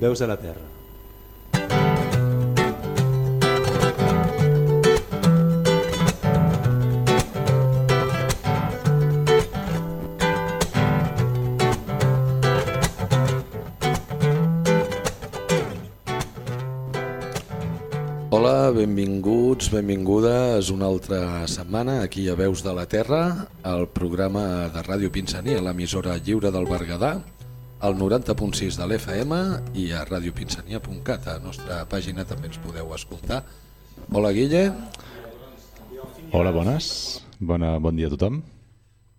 Veus de la Terra. Benvinguts, benvingudes una altra setmana aquí a Veus de la Terra, al programa de Ràdio Pinsania, l'emissora lliure del Berguedà, al 90.6 de l'FM i a radiopinsania.cat. A la nostra pàgina també ens podeu escoltar. Hola, Guille. Hola, bones. Bona, bon dia a tothom.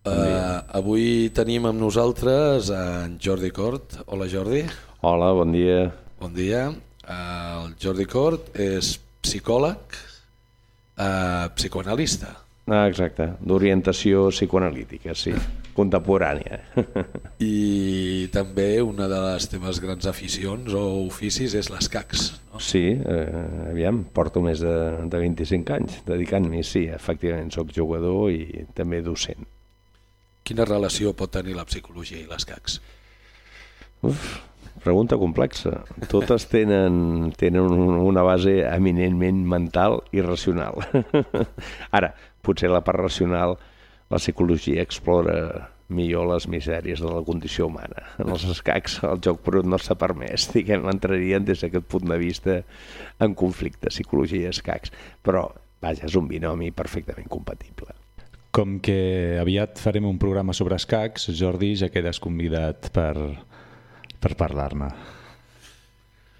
Uh, avui tenim amb nosaltres en Jordi Cort. Hola, Jordi. Hola, bon dia. Bon dia. Uh, el Jordi Cort és psicòleg, uh, psicoanalista. Ah, exacte, d'orientació psicoanalítica, sí, contemporània. I també una de les teves grans aficions o oficis és l'escacs. No? Sí, eh, aviam, porto més de, de 25 anys dedicant-m'hi, sí, efectivament, sóc jugador i també docent. Quina relació pot tenir la psicologia i l'escacs? Uf, pregunta complexa. Totes tenen, tenen una base eminentment mental i racional. Ara, potser la part racional, la psicologia explora millor les misèries de la condició humana. En els escacs el joc brut no s'ha permès, diguem, entrarien des d'aquest punt de vista en conflicte, psicologia i escacs. Però, vaja, és un binomi perfectament compatible. Com que aviat farem un programa sobre escacs, Jordi, ja quedes convidat per, per parlar-ne.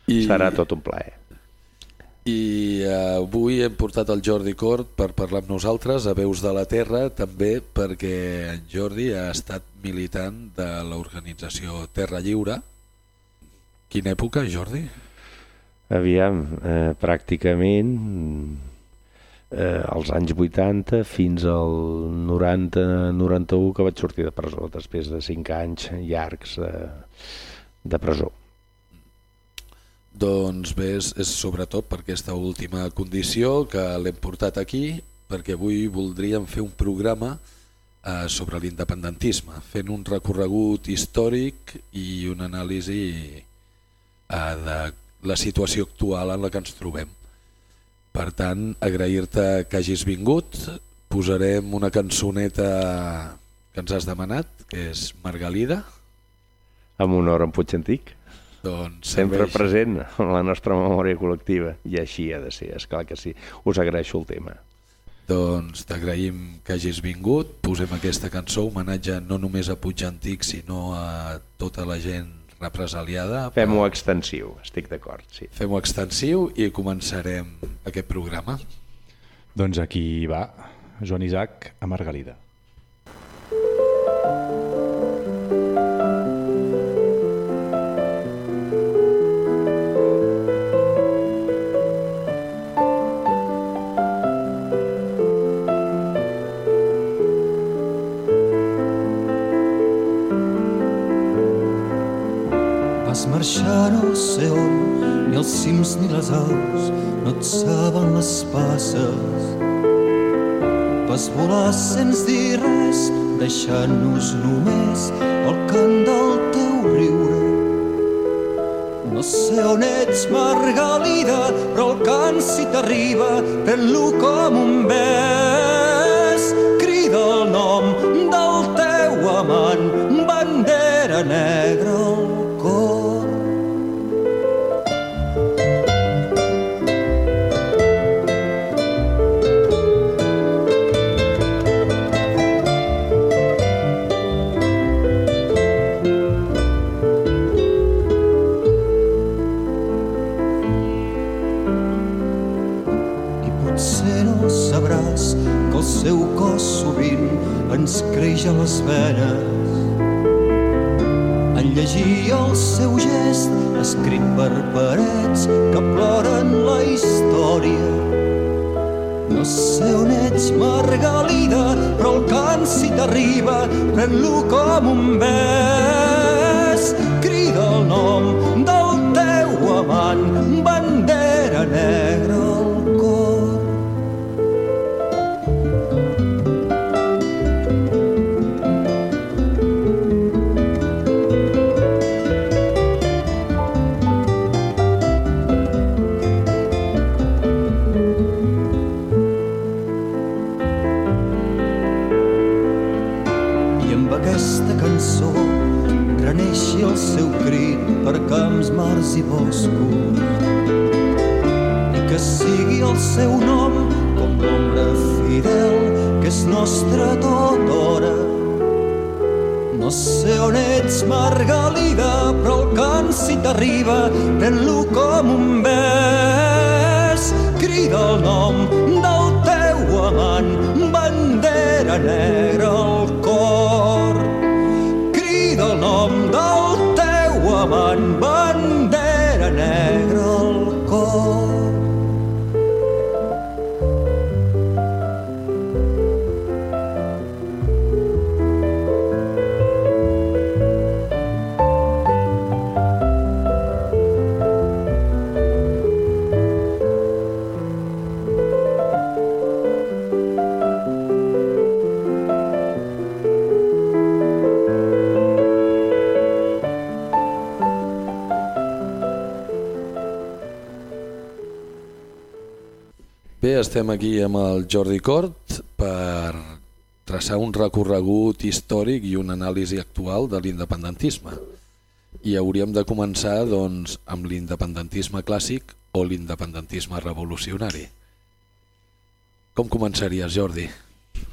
I... Serà tot un plaer. I uh, avui hem portat el Jordi Cort per parlar amb nosaltres a Veus de la Terra, també perquè en Jordi ha estat militant de l'organització Terra Lliure. Quina època, Jordi? Aviam, eh, pràcticament eh, als anys 80 fins al 90-91 que vaig sortir de presó després de 5 anys llargs de, de presó. Doncs bé, és, sobretot per aquesta última condició que l'hem portat aquí, perquè avui voldríem fer un programa eh, sobre l'independentisme, fent un recorregut històric i una anàlisi eh, de la situació actual en la que ens trobem. Per tant, agrair-te que hagis vingut, posarem una cançoneta que ens has demanat, que és Margalida. Amb honor en Puig Antic. Doncs Sempre present en la nostra memòria col·lectiva i així ha de ser, esclar que sí. Us agraeixo el tema. Doncs t'agraïm que hagis vingut, posem aquesta cançó, homenatge no només a Puig Antic sinó a tota la gent represaliada. Fem-ho extensiu, estic d'acord, sí. Fem-ho extensiu i començarem aquest programa. Doncs aquí va, Joan Isaac a Margalida. Marxar no sé on, ni els cims ni les aus no et saben les passes. Vas volar sense dir res, deixant-nos només el cant del teu riure. No sé on ets, Margalida, però el cant si t'arriba, pren-lo com un bes. Creix a les venes. En llegir el seu gest escrit per parets que ploren la història. No sé on ets, Margalida, però el cant si t'arriba, pren-lo com un bes. Crida el nom del teu amant, bandera negra mars i boscos i que sigui el seu nom com l'ombra fidel que és nostra tota hora no sé on ets, Margalida, però el cant si t'arriba, pren-lo com un bes. Crida el nom del teu amant, bandera negra estem aquí amb el Jordi Cort per traçar un recorregut històric i una anàlisi actual de l'independentisme. I hauríem de començar doncs, amb l'independentisme clàssic o l'independentisme revolucionari. Com començaries, Jordi?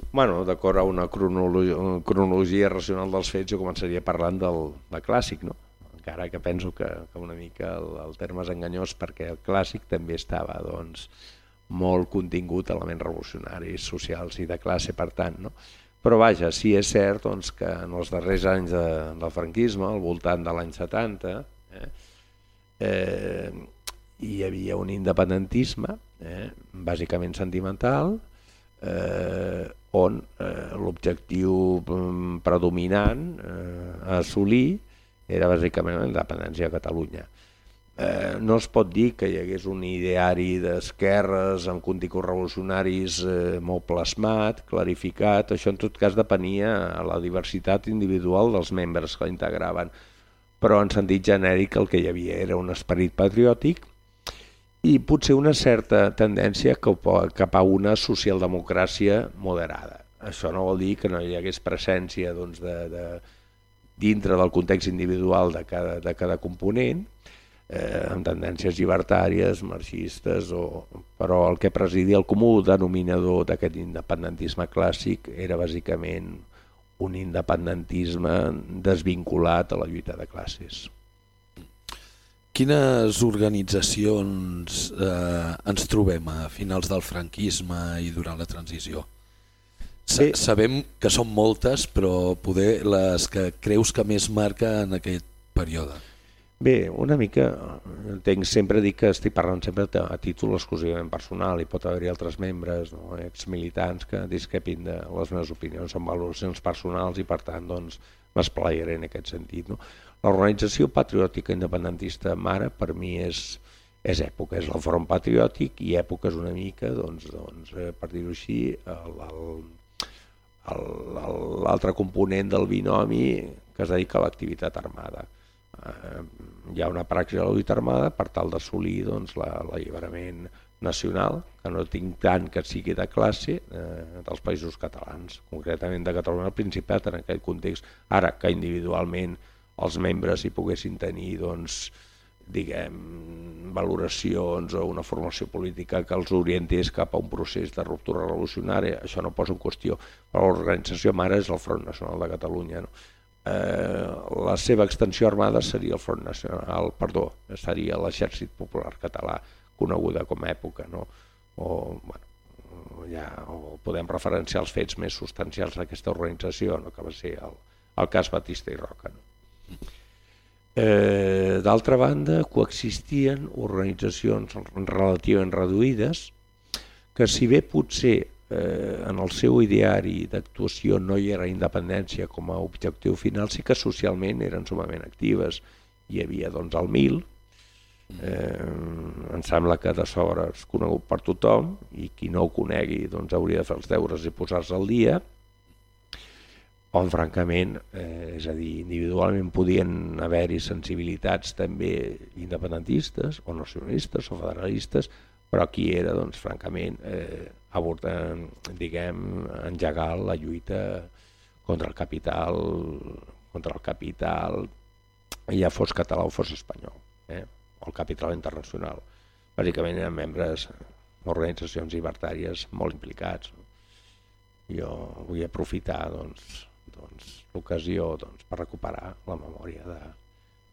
Bueno, d'acord a una cronologia, cronologia racional dels fets, jo començaria parlant del, del clàssic, no? encara que penso que, que una mica el, el terme és enganyós perquè el clàssic també estava doncs, molt contingut elements revolucionaris, socials i de classe, per tant. No? Però vaja, sí és cert doncs, que en els darrers anys de, del franquisme, al voltant de l'any 70, eh, eh, hi havia un independentisme, eh, bàsicament sentimental, eh, on eh, l'objectiu mm, predominant eh, a assolir era bàsicament la independència de Catalunya eh, no es pot dir que hi hagués un ideari d'esquerres amb continguts revolucionaris eh, molt plasmat, clarificat, això en tot cas depenia a la diversitat individual dels membres que integraven, però en sentit genèric el que hi havia era un esperit patriòtic i potser una certa tendència cap a una socialdemocràcia moderada. Això no vol dir que no hi hagués presència doncs, de, de, dintre del context individual de cada, de cada component, eh, amb tendències llibertàries, marxistes, o... però el que presidia el comú denominador d'aquest independentisme clàssic era bàsicament un independentisme desvinculat a la lluita de classes. Quines organitzacions eh, ens trobem a finals del franquisme i durant la transició? Sa Bé. Sabem que són moltes, però poder les que creus que més marca en aquest període. Bé, una mica, entenc, sempre dic que estic parlant sempre a títol exclusivament personal i pot haver-hi altres membres, no, exmilitants que discrepin de les meves opinions, són valoracions personals i per tant doncs, m'esplaiaré en aquest sentit. No? L'organització patriòtica independentista Mare per mi és, és època, és el Front Patriòtic i època és una mica, doncs, doncs, eh, per dir-ho així, l'altre component del binomi que es dedica a l'activitat armada eh, hi ha una praxi de la lluita armada per tal d'assolir doncs, l'alliberament nacional, que no tinc tant que sigui de classe eh, dels països catalans, concretament de Catalunya al Principat en aquest context. Ara que individualment els membres hi poguessin tenir doncs, diguem, valoracions o una formació política que els orientés cap a un procés de ruptura revolucionària, això no posa en qüestió, però l'organització mare és el Front Nacional de Catalunya. No? Eh, la seva extensió armada seria el Front Nacional, perdó, seria l'Exèrcit Popular Català, coneguda com a època, no? o, bueno, ja, o podem referenciar els fets més substancials d'aquesta organització, no? que va ser el, el cas Batista i Roca. No? Eh, D'altra banda, coexistien organitzacions relativament reduïdes que si bé potser eh, en el seu ideari d'actuació no hi era independència com a objectiu final, sí que socialment eren sumament actives. Hi havia doncs el MIL, eh, em sembla que de sobre és conegut per tothom i qui no ho conegui doncs hauria de fer els deures i posar-se al dia, on francament, eh, és a dir, individualment podien haver-hi sensibilitats també independentistes o nacionalistes o federalistes, però aquí era, doncs, francament, eh, abordar, diguem, engegar la lluita contra el capital, contra el capital, ja fos català o fos espanyol, eh? o el capital internacional. Bàsicament eren membres d'organitzacions llibertàries molt implicats. Jo vull aprofitar doncs, doncs, l'ocasió doncs, per recuperar la memòria de,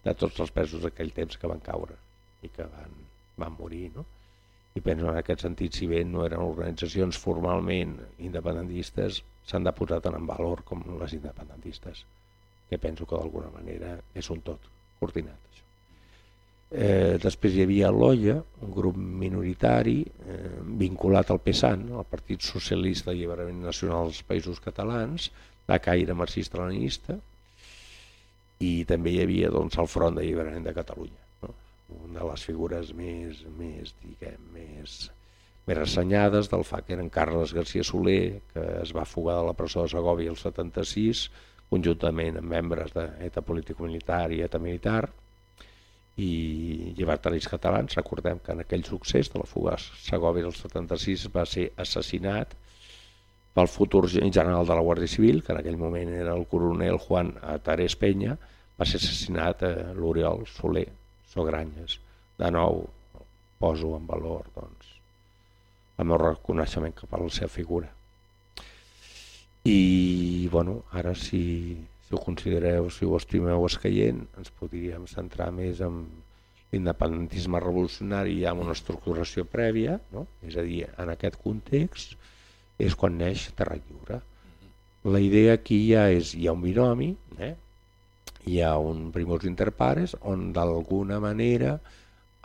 de tots els presos d'aquell temps que van caure i que van, van morir. No? I penso en aquest sentit, si bé no eren organitzacions formalment independentistes, s'han de posar tant en valor com les independentistes, que penso que d'alguna manera és un tot coordinat. Això. Eh, després hi havia l'OIA, un grup minoritari eh, vinculat al PSAN, el Partit Socialista d'Alliberament Nacional dels Països Catalans, de caire marxista-leninista, i també hi havia doncs, el Front d'Alliberament de Catalunya una de les figures més, més, diguem, més, més ressenyades del fa que eren Carles García Soler, que es va fugar de la presó de Segovia el 76, conjuntament amb membres d'ETA político-militar i ETA militar, i llibertaris catalans. Recordem que en aquell succés de la fuga a Segovia del 76 va ser assassinat pel futur general de la Guàrdia Civil, que en aquell moment era el coronel Juan Tarés Peña, va ser assassinat a l'Oriol Soler, Sogranyes. De nou, poso en valor doncs, el meu reconeixement cap a la seva figura. I bueno, ara si, si ho considereu, si ho estimeu escaient, ens podríem centrar més en l'independentisme revolucionari ja amb una estructuració prèvia, no? és a dir, en aquest context és quan neix Terra Lliure. La idea aquí ja és, hi ha un binomi, eh? Hi ha un primus inter pares on d'alguna manera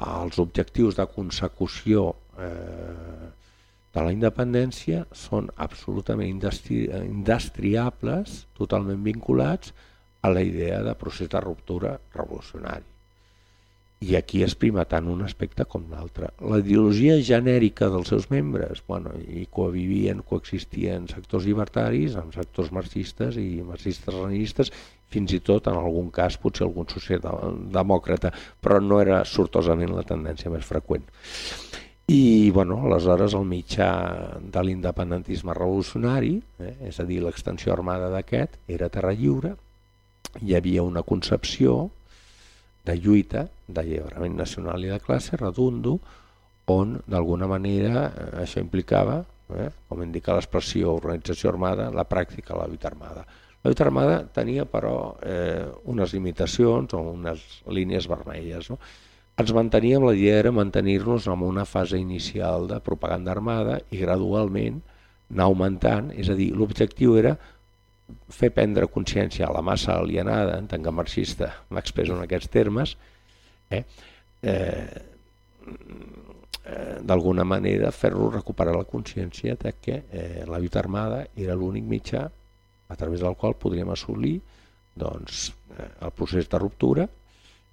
els objectius de consecució eh, de la independència són absolutament indestriables, totalment vinculats a la idea de procés de ruptura revolucionari. I aquí es prima tant un aspecte com l'altre. La ideologia genèrica dels seus membres, bueno, i coexistien sectors llibertaris amb sectors marxistes i marxistes-leninistes fins i tot en algun cas potser algun socialdemòcrata, però no era sortosament la tendència més freqüent. I bueno, aleshores el mitjà de l'independentisme revolucionari, eh, és a dir, l'extensió armada d'aquest, era terra lliure, hi havia una concepció de lluita, de lliberament nacional i de classe, redundo, on d'alguna manera eh, això implicava, eh, com indica l'expressió organització armada, la pràctica de la lluita armada. La lluita armada tenia però eh, unes limitacions o unes línies vermelles. No? Ens manteníem, la idea era mantenir-nos en una fase inicial de propaganda armada i gradualment anar augmentant, és a dir, l'objectiu era fer prendre consciència a la massa alienada, en tant que marxista m'expreso en aquests termes, eh, eh, eh, d'alguna manera fer-lo recuperar la consciència de que eh, la lluita armada era l'únic mitjà a través del qual podríem assolir doncs, eh, el procés de ruptura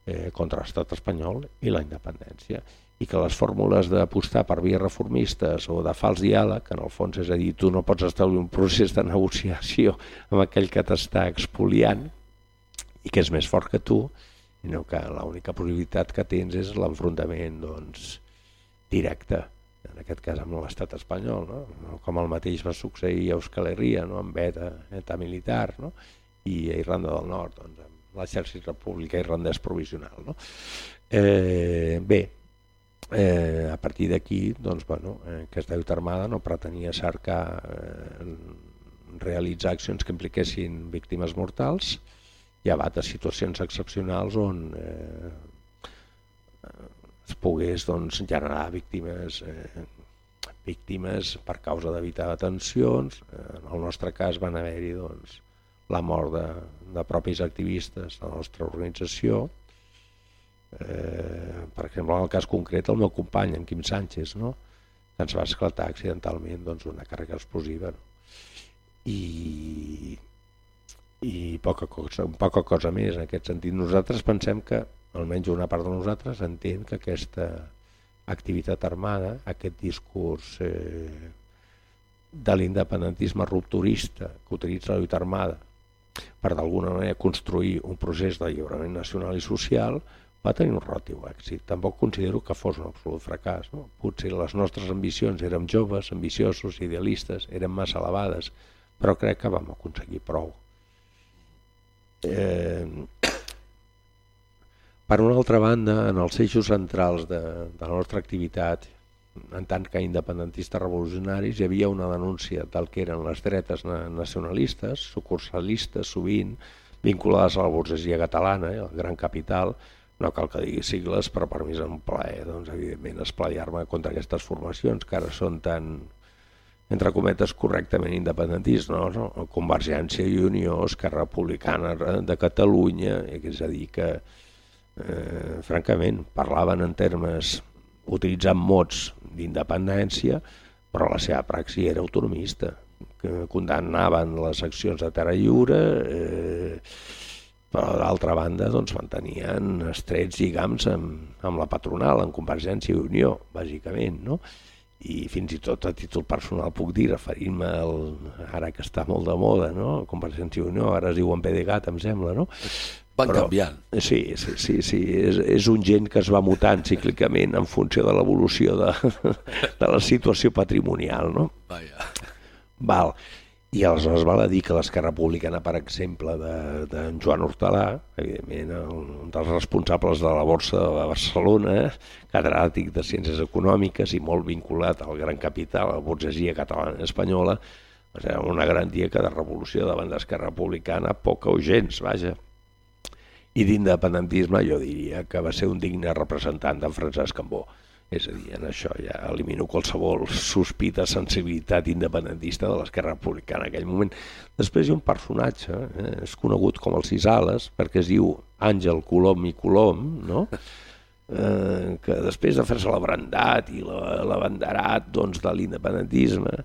eh, contra l'estat espanyol i la independència. I que les fórmules d'apostar per vies reformistes o de fals diàleg, que en el fons és a dir, tu no pots establir un procés de negociació amb aquell que t'està expoliant i que és més fort que tu, sinó que l'única possibilitat que tens és l'enfrontament doncs, directe en aquest cas amb l'estat espanyol, no? com el mateix va succeir a Euskal Herria, no? amb ETA, ETA militar, no? i a Irlanda del Nord, doncs, amb l'exèrcit republicà irlandès provisional. No? Eh, bé, eh, a partir d'aquí, doncs, bueno, eh, lluita armada no pretenia cercar eh, realitzar accions que impliquessin víctimes mortals, llevat de situacions excepcionals on eh, pogués doncs, generar víctimes, eh, víctimes per causa d'evitar detencions. Eh, en el nostre cas van haver-hi doncs, la mort de, de propis activistes de la nostra organització. Eh, per exemple, en el cas concret, el meu company, en Quim Sánchez, no? que ens va esclatar accidentalment doncs, una càrrega explosiva. No? I, i poca cosa, poca cosa més en aquest sentit. Nosaltres pensem que almenys una part de nosaltres entén que aquesta activitat armada, aquest discurs eh, de l'independentisme rupturista que utilitza la lluita armada per d'alguna manera construir un procés de lliurament nacional i social va tenir un relatiu èxit. Tampoc considero que fos un absolut fracàs. No? Potser les nostres ambicions érem joves, ambiciosos, idealistes, eren massa elevades, però crec que vam aconseguir prou Eh, per una altra banda, en els eixos centrals de, de la nostra activitat, en tant que independentistes revolucionaris, hi havia una denúncia del que eren les dretes nacionalistes, sucursalistes sovint, vinculades a la burgesia catalana, el gran capital, no cal que digui sigles, però per mi és un plaer, doncs, evidentment, esplaiar-me contra aquestes formacions que ara són tan, entre cometes, correctament independentistes, no? no? Convergència i Unió, Esquerra Republicana de Catalunya, és a dir, que, eh, francament, parlaven en termes, utilitzant mots d'independència, però la seva praxi era autonomista, que condemnaven les accions de terra lliure, eh, però d'altra banda doncs, mantenien estrets lligams amb, amb la patronal, en Convergència i Unió, bàsicament, no? i fins i tot a títol personal puc dir, referint-me ara que està molt de moda, no? Convergència i Unió, ara es diuen PDeCAT, em sembla, no? Van Però, canviant. Sí, sí, sí, sí. És, és un gent que es va mutant cíclicament en funció de l'evolució de, de la situació patrimonial, no? Vaja. Val. I aleshores val a dir que l'Esquerra Republicana, per exemple, d'en de, de Joan Hortalà, evidentment un dels responsables de la Borsa de Barcelona, catedràtic de Ciències Econòmiques i molt vinculat al gran capital, a la burgesia catalana i espanyola, era una garantia que de revolució davant d'Esquerra Republicana poca o gens, vaja. I d'independentisme jo diria que va ser un digne representant d'en Francesc Cambó és a dir, en això ja elimino qualsevol sospita, sensibilitat independentista de l'esquerra republicana en aquell moment. Després hi ha un personatge, eh, és conegut com el Cisales, perquè es diu Àngel Colom i Colom, no? eh, que després de fer-se l'abrandat i l'abanderat doncs, de l'independentisme,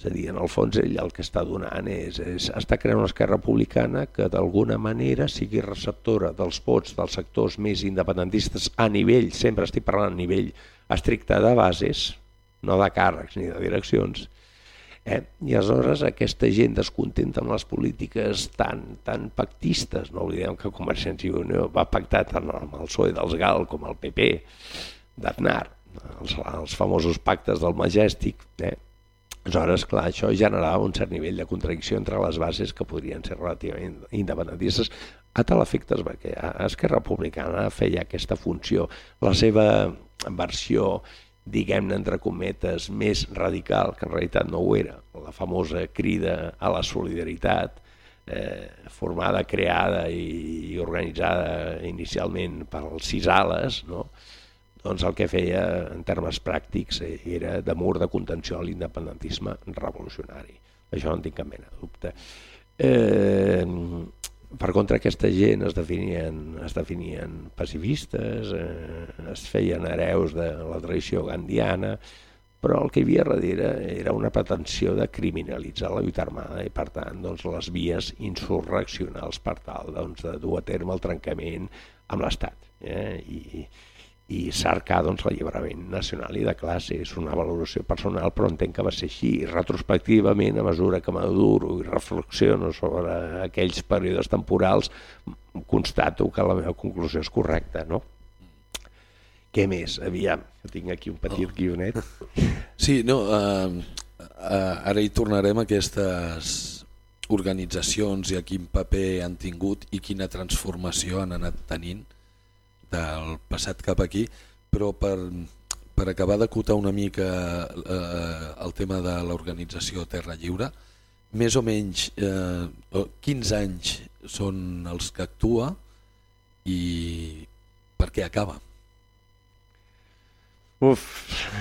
és a dir, en el fons ell el que està donant és, és està creant una esquerra republicana que d'alguna manera sigui receptora dels vots dels sectors més independentistes a nivell, sempre estic parlant a nivell estricte de bases, no de càrrecs ni de direccions, eh? i aleshores aquesta gent descontenta amb les polítiques tan, tan pactistes, no oblidem que Convergència i Unió va pactar tant amb el PSOE dels GAL com el PP d'Aznar, els, els famosos pactes del Majestic, eh? Aleshores, clar, això generava un cert nivell de contradicció entre les bases que podrien ser relativament independentistes a tal efectes perquè Esquerra Republicana feia aquesta funció. La seva versió, diguem-ne, entre cometes, més radical, que en realitat no ho era, la famosa crida a la solidaritat, eh, formada, creada i, i organitzada inicialment per els sis ales, no? Doncs el que feia en termes pràctics era de mur de contenció a l'independentisme revolucionari. Això no en tinc cap mena de dubte. Eh, per contra aquesta gent es definien, es definien pacifistes, eh, es feien hereus de la tradició gandiana, però el que hi havia darrere era una pretensió de criminalitzar la lluita armada i per tant doncs, les vies insurreccionals per tal doncs, de dur a terme el trencament amb l'Estat. Eh? I, i cercar doncs, l'alliberament nacional i de classe. És una valoració personal, però entenc que va ser així. I retrospectivament, a mesura que maduro i reflexiono sobre aquells períodes temporals, constato que la meva conclusió és correcta, no? Què més? Aviam, tinc aquí un petit oh. guionet. Sí, no, uh, uh, ara hi tornarem a aquestes organitzacions i a quin paper han tingut i quina transformació han anat tenint del passat cap aquí, però per, per acabar d'acotar una mica eh, el tema de l'organització Terra Lliure, més o menys eh, 15 anys són els que actua i per què acaba? Uf,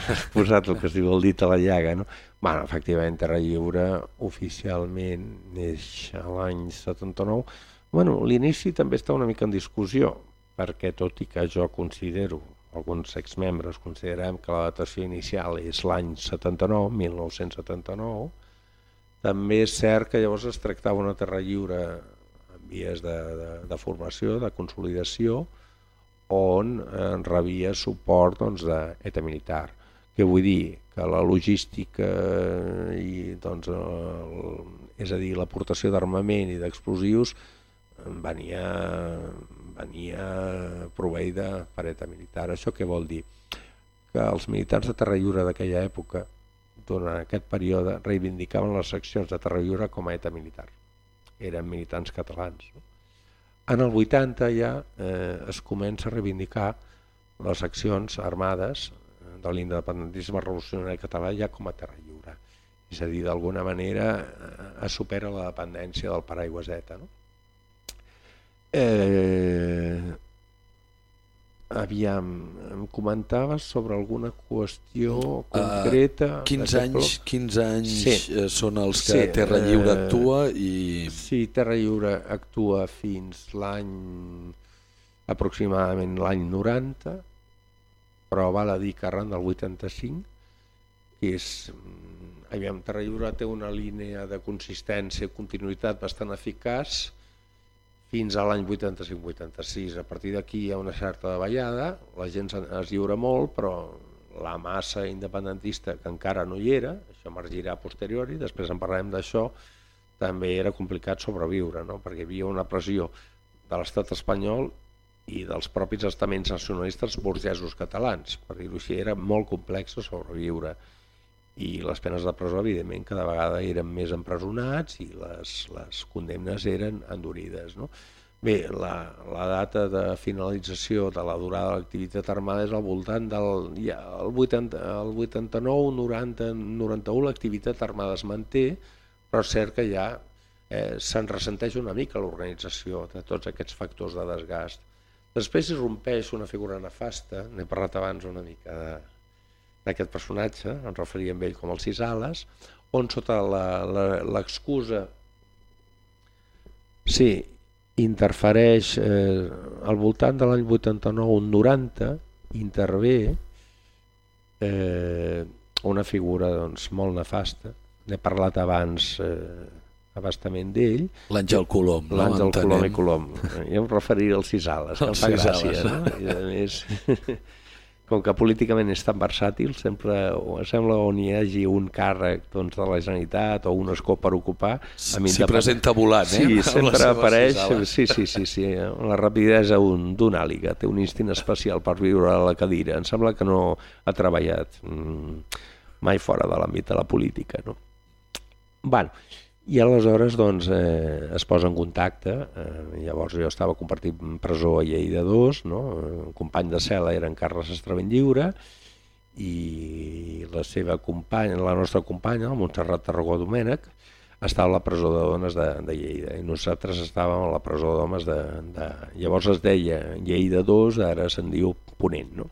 has posat el que es diu el dit a la llaga, no? Bueno, efectivament, Terra Lliure oficialment neix l'any 79. Bueno, l'inici també està una mica en discussió, perquè tot i que jo considero, alguns exmembres considerem que la datació inicial és l'any 79, 1979, també és cert que llavors es tractava una terra lliure en vies de, de, de formació, de consolidació, on eh, rebia suport doncs, d'ETA militar. Què vull dir? Que la logística i doncs, el, és a dir, l'aportació d'armament i d'explosius venia venia proveïda per ETA militar. Això què vol dir? Que els militars de Terra Lliure d'aquella època, durant aquest període, reivindicaven les seccions de Terra Lliure com a ETA militar. Eren militants catalans. No? En el 80 ja eh, es comença a reivindicar les accions armades de l'independentisme revolucionari català ja com a terra lliure. És a dir, d'alguna manera eh, es supera la dependència del paraigua Z. No? Eh, aviam, em comentaves sobre alguna qüestió concreta? Uh, 15 d'aquest anys, bloc? 15 anys Sí. són els que Sí, Terra Lliure eh, actua i Sí, Terra Lliure actua fins l'any aproximadament l'any 90, però val a dir que arran del 85, que és... mm, Aviam, Terra Lliure té una línia de consistència i continuïtat bastant eficaç fins a l'any 85-86. A partir d'aquí hi ha una certa davallada, la gent es lliura molt, però la massa independentista que encara no hi era, això emergirà a posteriori, després en parlarem d'això, també era complicat sobreviure, no? perquè hi havia una pressió de l'estat espanyol i dels propis estaments nacionalistes burgesos catalans. Per dir-ho així, era molt complex sobreviure i les penes de presó, evidentment, cada vegada eren més empresonats i les, les condemnes eren endurides. No? Bé, la, la data de finalització de la durada de l'activitat armada és al voltant del ja, el, 80, el 89, 90, 91 l'activitat armada es manté, però és cert que ja eh, se'n ressenteix una mica l'organització de tots aquests factors de desgast. Després irrompeix una figura nefasta, n'he parlat abans una mica de, d'aquest personatge, em referia a ell com el Sis Ales, on sota l'excusa sí, interfereix eh, al voltant de l'any 89-90 intervé eh, una figura doncs, molt nefasta n'he parlat abans eh, abastament d'ell l'Àngel Colom. no? l'Àngel. Colom i Colom jo em referiré als sis ales que em fa gràcia no? i a més com que políticament és tan versàtil sempre sembla on hi hagi un càrrec doncs, de la Generalitat o un escó per ocupar S'hi presenta volant, eh? Sí, sempre apareix, sí, sí, sí, sí, la rapidesa d'un d'un àliga, té un instint especial per viure a la cadira, em sembla que no ha treballat mm, mai fora de l'àmbit de la política, no? Bueno, i aleshores doncs, eh, es posa en contacte, eh, llavors jo estava compartint presó a Lleida 2, no? un company de cel·la era en Carles Estravent Lliure, i la seva companya, la nostra companya, la Montserrat Tarragó Domènech, estava a la presó de dones de, de Lleida i nosaltres estàvem a la presó d'homes de, de... Llavors es deia Lleida 2, ara se'n diu Ponent, no?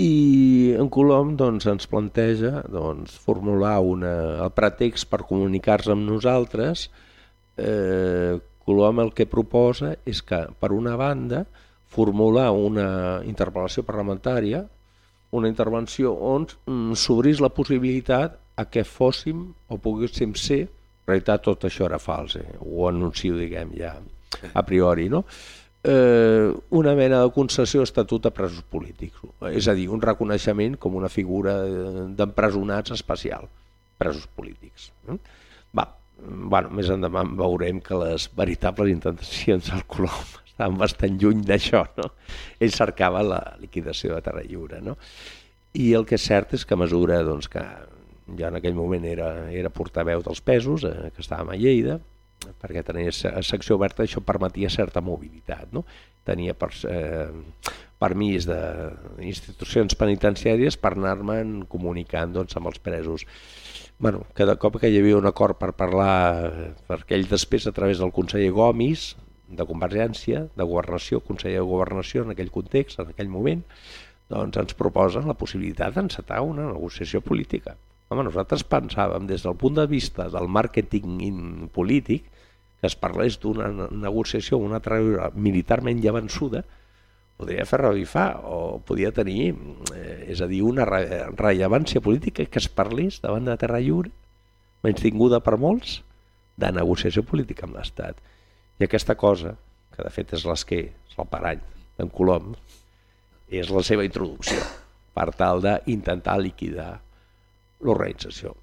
I en Colom doncs, ens planteja doncs, formular una, el pretext per comunicar-se amb nosaltres. Eh, Colom el que proposa és que, per una banda, formular una interpel·lació parlamentària, una intervenció on mm, s'obrís la possibilitat a que fóssim o poguéssim ser, en realitat tot això era fals, eh? ho anuncio, diguem, ja a priori, no? eh, una mena de concessió estatut a presos polítics, és a dir, un reconeixement com una figura eh, d'empresonats especial, presos polítics. eh? Va, bueno, més endavant veurem que les veritables intencions del Colom estaven bastant lluny d'això, no? Ell cercava la liquidació de Terra Lliure, no? I el que és cert és que a mesura doncs, que ja en aquell moment era, era portaveu dels pesos, eh, que estàvem a Lleida, perquè tenia se- secció oberta, això permetia certa mobilitat. No? Tenia per, eh, permís d'institucions penitenciàries per anar-me'n comunicant doncs, amb els presos. Bueno, cada cop que hi havia un acord per parlar, perquè ell després, a través del conseller Gomis, de Convergència, de Governació, conseller de Governació en aquell context, en aquell moment, doncs ens proposen la possibilitat d'encetar una negociació política. Home, nosaltres pensàvem des del punt de vista del màrqueting in- polític que es parlés d'una ne- negociació una traïdora militarment ja vençuda, podria fer revifar o podia tenir, eh, és a dir, una re rellevància política que es parlés davant de Terra Lliure, menys tinguda per molts, de negociació política amb l'Estat. I aquesta cosa, que de fet és l'esquer, és el parany d'en Colom, és la seva introducció per tal d'intentar liquidar l'organització.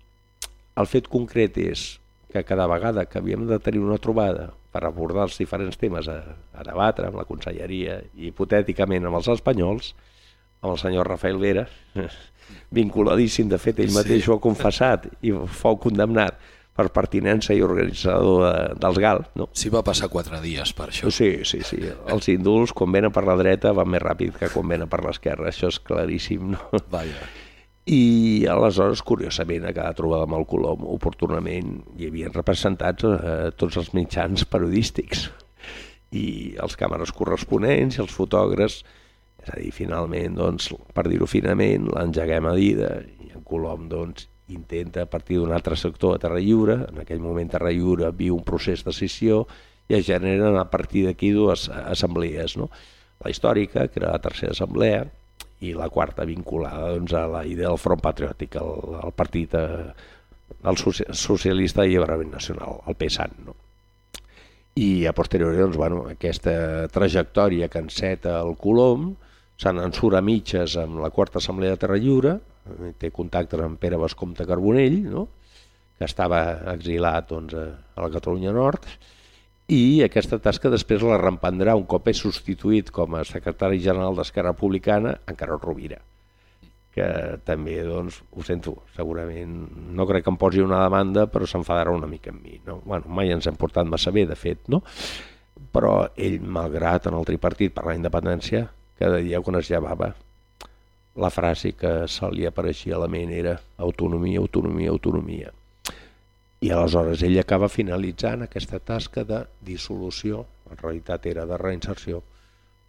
El fet concret és que cada vegada que havíem de tenir una trobada per abordar els diferents temes a, a debatre amb la conselleria i hipotèticament amb els espanyols, amb el senyor Rafael Vera, vinculadíssim, de fet ell Sí. mateix ho ha confessat i fou condemnat per pertinença i organitzador de, dels GAL. No? S'hi va passar quatre dies per això. Sí, sí, sí. Els indults, quan venen per la dreta, van més ràpid que quan venen per l'esquerra. Això és claríssim, no? Vaja. I aleshores, curiosament, a cada trobada amb el Colom, oportunament, hi havia representats eh, tots els mitjans periodístics i els càmeres corresponents i els fotògrafs. És a dir, finalment, doncs, per dir-ho finament, l'engeguem a dida i en Colom, doncs, intenta a partir d'un altre sector a Terra Lliure, en aquell moment Terra Lliure viu un procés de decisió i es generen a partir d'aquí dues assemblees, no? la històrica, que era la tercera assemblea, i la quarta vinculada doncs, a la idea del Front Patriòtic, el, el partit eh, el socialista i alliberament nacional, el PSAN. No? I a posteriori, doncs, bueno, aquesta trajectòria que enceta el Colom, se'n ensura mitges amb la quarta assemblea de Terra Lliure, té contactes amb Pere Vescomte Carbonell, no? que estava exilat doncs, a la Catalunya Nord, i aquesta tasca després la reemprendrà un cop és substituït com a secretari general d'Esquerra Republicana en Carol Rovira que també, doncs, ho sento, segurament no crec que em posi una demanda, però s'enfadarà una mica amb mi. No? Bueno, mai ens hem portat massa bé, de fet, no? Però ell, malgrat en el tripartit per la independència, cada dia quan es llevava la frase que se li apareixia a la ment era autonomia, autonomia, autonomia. I aleshores ell acaba finalitzant aquesta tasca de dissolució, en realitat era de reinserció,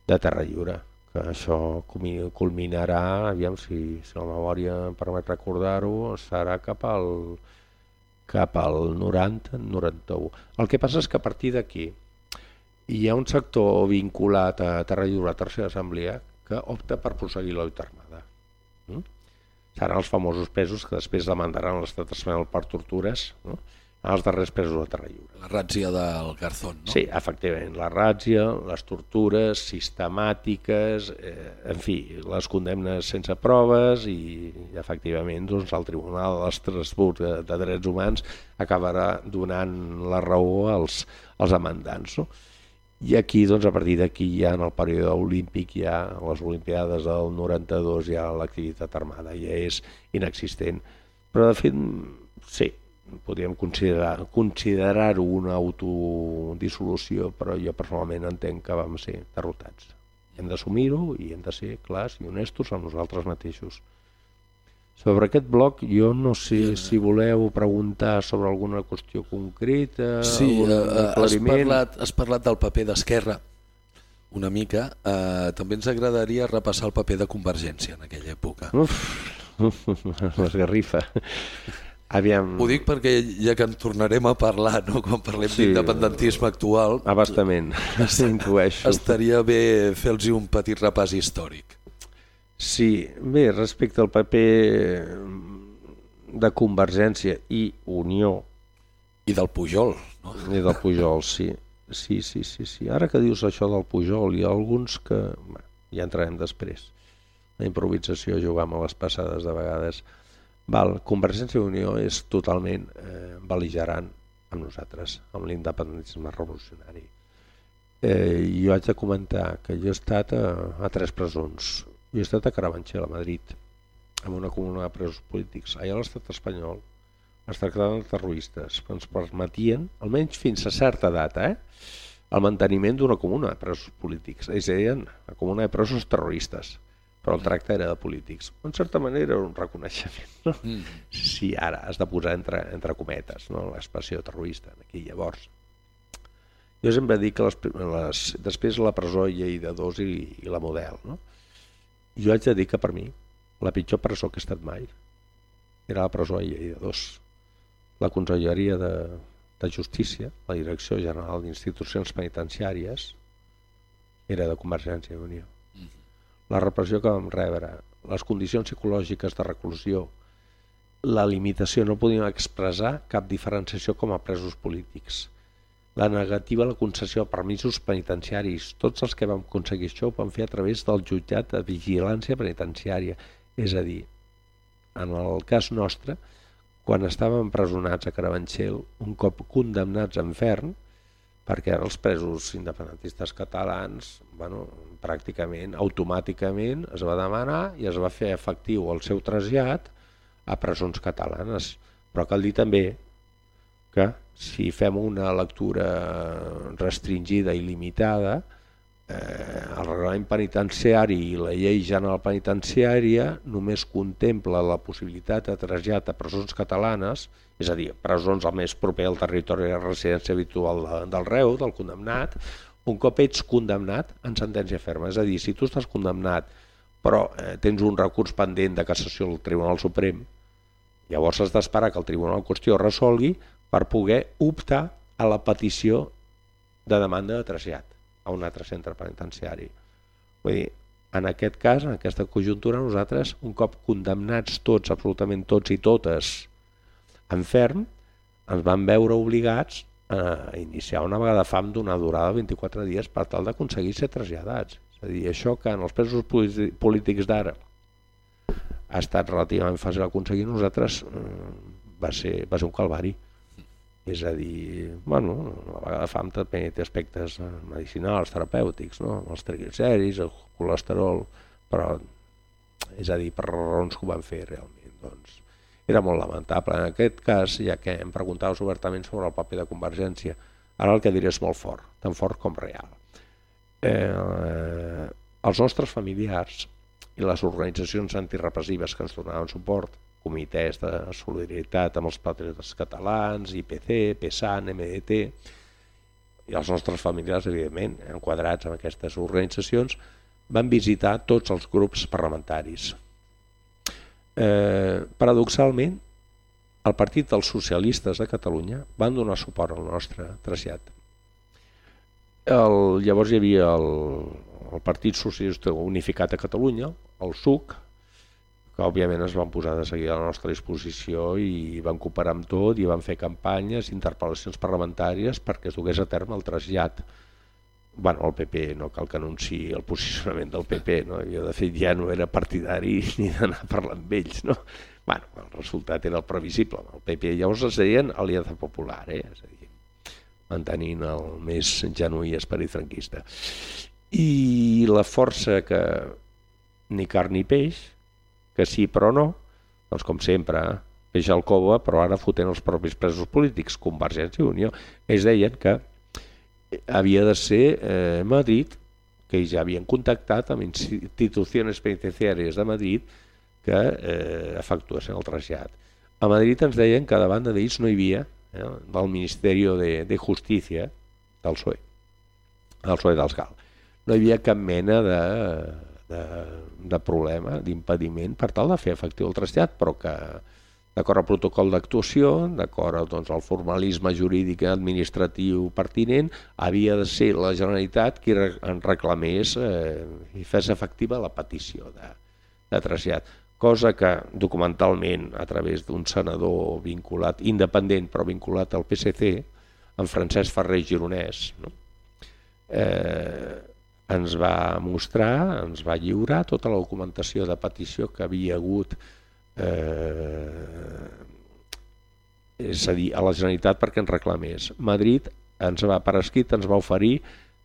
de Terra Lliure, que això culminarà, aviam si, si la memòria em permet recordar-ho, serà cap al, cap al 90, 91. El que passa és que a partir d'aquí hi ha un sector vinculat a Terra Lliure, a Tercera Assemblea, que opta per prosseguir la lluita armada. Mm? Seran els famosos presos que després demandaran l'estat espanyol per tortures, no? els darrers presos de Terra Lliure. La ràtzia del Garzón, no? Sí, efectivament, la ràtzia, les tortures sistemàtiques, eh, en fi, les condemnes sense proves i, i efectivament doncs, el Tribunal d'Estrasburg de, de Drets Humans acabarà donant la raó als, als amandants. No? I aquí, doncs, a partir d'aquí, ja en el període olímpic, ja a les Olimpiades del 92, ja l'activitat armada ja és inexistent. Però, de fet, sí, podríem considerar-ho considerar una autodissolució, però jo personalment entenc que vam ser derrotats. Hem d'assumir-ho i hem de ser clars i honestos amb nosaltres mateixos. Sobre aquest bloc jo no sé si voleu preguntar sobre alguna qüestió concreta, sí, uh, has, parlat, has parlat del paper d'Esquerra una mica. Uh, també ens agradaria repassar el paper de Convergència en aquella època. Uf, l'esgarrifa. Aviam... Ho dic perquè ja que en tornarem a parlar, no? quan parlem sí, d'independentisme actual... Abastament, s'intueixo. Estaria bé fer-los un petit repàs històric. Sí, bé, respecte al paper de Convergència i Unió... I del Pujol, no? I del Pujol, sí. Sí, sí, sí, sí. Ara que dius això del Pujol, hi ha alguns que... Bé, ja entrarem després. La improvisació jugam a les passades de vegades. Val, Convergència i Unió és totalment eh, beligerant amb nosaltres, amb l'independentisme revolucionari. Eh, jo haig de comentar que jo he estat a, a tres presons jo he estat a Carabanchel, a Madrid, amb una comuna de presos polítics. Allà a l'estat espanyol es tractaven de terroristes que ens permetien, almenys fins a certa data, eh, el manteniment d'una comuna de presos polítics. Ells deien la comuna de presos terroristes, però el tracte era de polítics. En certa manera era un reconeixement. No? Mm. Si ara has de posar entre, entre cometes no? l'expressió terrorista aquí llavors. Jo sempre dic que les, les, després la presó ha de dos i, i la model. No? Jo haig de dir que per mi la pitjor presó que he estat mai era la presó a Lleida 2. La Conselleria de, de Justícia, la Direcció General d'Institucions Penitenciàries, era de Convergència i Unió. La repressió que vam rebre, les condicions psicològiques de reclusió, la limitació, no podíem expressar cap diferenciació com a presos polítics la negativa a la concessió de permisos penitenciaris. Tots els que vam aconseguir això ho vam fer a través del jutjat de vigilància penitenciària. És a dir, en el cas nostre, quan estàvem presonats a Carabanchel, un cop condemnats a infern, perquè els presos independentistes catalans, bueno, pràcticament, automàticament, es va demanar i es va fer efectiu el seu trasllat a presons catalanes. Però cal dir també que si fem una lectura restringida i limitada, eh, el reglament penitenciari i la llei general penitenciària només contempla la possibilitat de trasllat a presons catalanes, és a dir, presons el més proper al territori de residència habitual de, del reu, del condemnat, un cop ets condemnat en sentència ferma. És a dir, si tu estàs condemnat però eh, tens un recurs pendent de cassació al Tribunal Suprem, llavors has d'esperar que el Tribunal en qüestió resolgui per poder optar a la petició de demanda de trasllat a un altre centre penitenciari. Vull dir, en aquest cas, en aquesta conjuntura, nosaltres, un cop condemnats tots, absolutament tots i totes, en ferm, ens van veure obligats a iniciar una vegada fam d'una durada de 24 dies per tal d'aconseguir ser traslladats. És a dir, això que en els presos polítics d'ara ha estat relativament fàcil aconseguir, nosaltres eh, va ser, va ser un calvari. És a dir, bueno, la vegada fam també té aspectes eh, medicinals, terapèutics, no? els trigliceris, el colesterol, però és a dir, per raons que ho van fer realment. Doncs, era molt lamentable. En aquest cas, ja que em preguntaves obertament sobre el paper de Convergència, ara el que diré és molt fort, tan fort com real. Eh, els nostres familiars i les organitzacions antirepressives que ens donaven suport comitès de solidaritat amb els patriotes catalans, IPC, PSAN, MDT, i els nostres familiars, evidentment, enquadrats en aquestes organitzacions, van visitar tots els grups parlamentaris. Eh, paradoxalment, el Partit dels Socialistes de Catalunya van donar suport al nostre trasllat. El, llavors hi havia el, el Partit Socialista Unificat de Catalunya, el SUC, que òbviament es van posar de seguida a la nostra disposició i van cooperar amb tot i van fer campanyes, interpel·lacions parlamentàries perquè es dugués a terme el trasllat bueno, el PP, no cal que anunciï el posicionament del PP, no? jo de fet ja no era partidari ni d'anar a parlar amb ells, no? bueno, el resultat era el previsible, el PP llavors es deien Aliança Popular, eh? és a dir, mantenint el més genuí esperit franquista. I la força que ni carn ni peix, que sí però no, doncs com sempre, eh? peix al cova, però ara fotent els propis presos polítics, Convergència i Unió. Ells deien que havia de ser eh, Madrid, que ja havien contactat amb institucions penitenciàries de Madrid que eh, efectuessin el trasllat. A Madrid ens deien que davant d'ells no hi havia, eh, del Ministeri de, de Justícia, del PSOE, del PSOE dels GAL, no hi havia cap mena de, de, de problema, d'impediment per tal de fer efectiu el trasllat, però que d'acord al protocol d'actuació, d'acord doncs, al formalisme jurídic i administratiu pertinent, havia de ser la Generalitat qui en reclamés eh, i fes efectiva la petició de, de trasllat cosa que documentalment a través d'un senador vinculat, independent però vinculat al PSC, en Francesc Ferrer Gironès, no? eh, ens va mostrar, ens va lliurar tota la documentació de petició que havia hagut eh, és a dir, a la Generalitat perquè ens reclamés. Madrid ens va per escrit, ens va oferir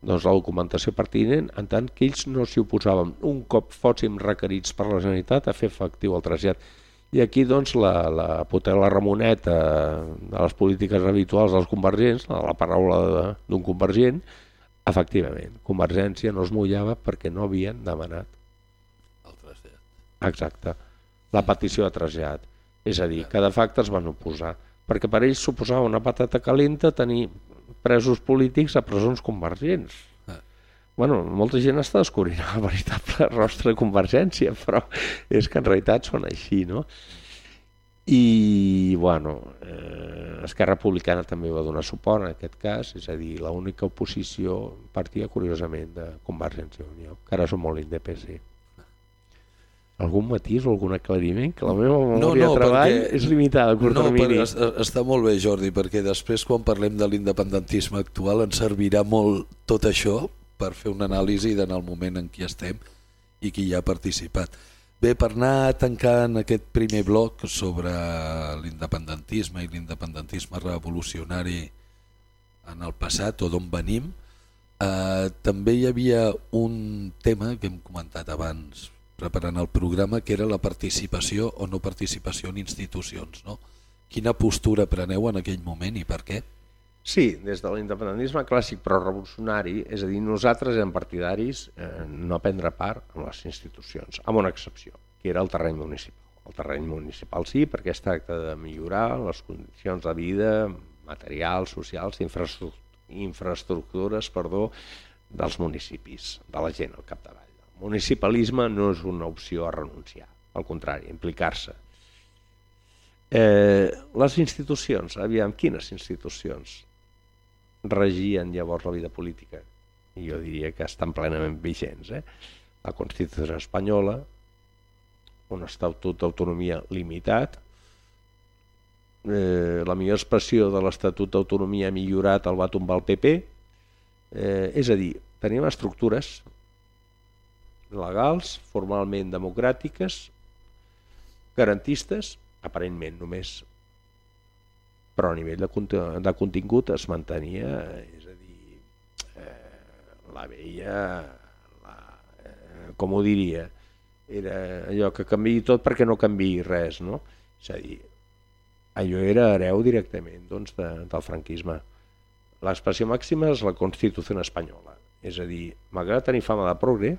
doncs, la documentació pertinent en tant que ells no s'hi oposaven un cop fóssim requerits per la Generalitat a fer efectiu el trasllat. I aquí doncs la, la poter la Ramoneta de les polítiques habituals dels convergents, la paraula d'un convergent, Efectivament, Convergència no es mullava perquè no havien demanat el trasllat. Exacte, la petició de trasllat. És a dir, que de facte es van oposar, perquè per ells suposava una patata calenta tenir presos polítics a presons convergents. Ah. Bueno, molta gent està descobrint el veritable rostre de Convergència, però és que en realitat són així, no? I bueno, eh, Esquerra Republicana també va donar suport en aquest cas, és a dir, l'única oposició partia curiosament de Convergència i Unió, que ara són molt independents. Algun matís o algun aclariment? Que la meva memòria no, no, de treball perquè, és limitada a curt no, termini. No, està molt bé, Jordi, perquè després quan parlem de l'independentisme actual ens servirà molt tot això per fer una anàlisi en el moment en què estem i qui hi ha participat. Bé, per anar tancant aquest primer bloc sobre l'independentisme i l'independentisme revolucionari en el passat o d'on venim, eh, també hi havia un tema que hem comentat abans preparant el programa que era la participació o no participació en institucions. No? quina postura preneu en aquell moment i per què? Sí, des de l'independentisme clàssic però revolucionari, és a dir, nosaltres érem partidaris eh, no prendre part en les institucions, amb una excepció, que era el terreny municipal. El terreny municipal sí, perquè es tracta de millorar les condicions de vida, materials, socials, infraestructures, perdó, dels municipis, de la gent al capdavall. El municipalisme no és una opció a renunciar, al contrari, implicar-se. Eh, les institucions, aviam, quines institucions? Regien llavors la vida política i jo diria que estan plenament vigents. Eh? La Constitució espanyola, un estatut d'autonomia limitat, eh, la millor expressió de l'Estatut d'Autonomia millorat el va tombar el PP, eh, és a dir, tenim estructures legals, formalment democràtiques, garantistes, aparentment només però a nivell de, de contingut es mantenia, és a dir, eh, la veia, la, eh, com ho diria, era allò que canvi tot perquè no canvi res, no? És a dir, allò era hereu directament doncs, de, del franquisme. L'expressió màxima és la Constitució espanyola, és a dir, malgrat tenir fama de progre,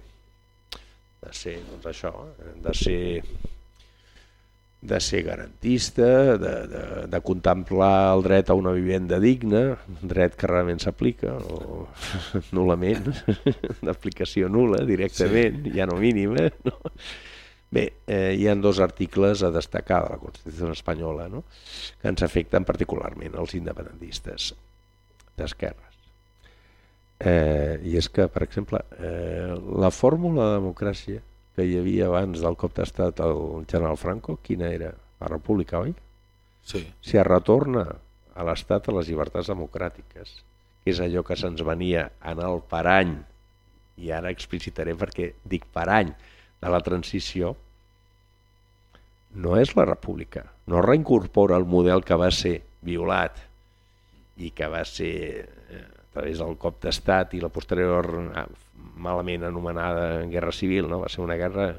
de ser, doncs això, de ser de ser garantista, de, de, de contemplar el dret a una vivenda digna, dret que realment s'aplica, o nulament, d'aplicació nula directament, sí. ja no mínima. No? Bé, eh, hi ha dos articles a destacar de la Constitució espanyola no? que ens afecten particularment els independentistes d'esquerres. Eh, I és que, per exemple, eh, la fórmula de democràcia que hi havia abans del cop d'estat el general Franco, quina era? La república, oi? Sí. Si es retorna a l'estat a les llibertats democràtiques, que és allò que se'ns venia en el parany, i ara explicitaré perquè dic parany, de la transició, no és la república, no reincorpora el model que va ser violat i que va ser eh, a través del cop d'estat i la posterior ah, malament anomenada guerra civil, no? va ser una guerra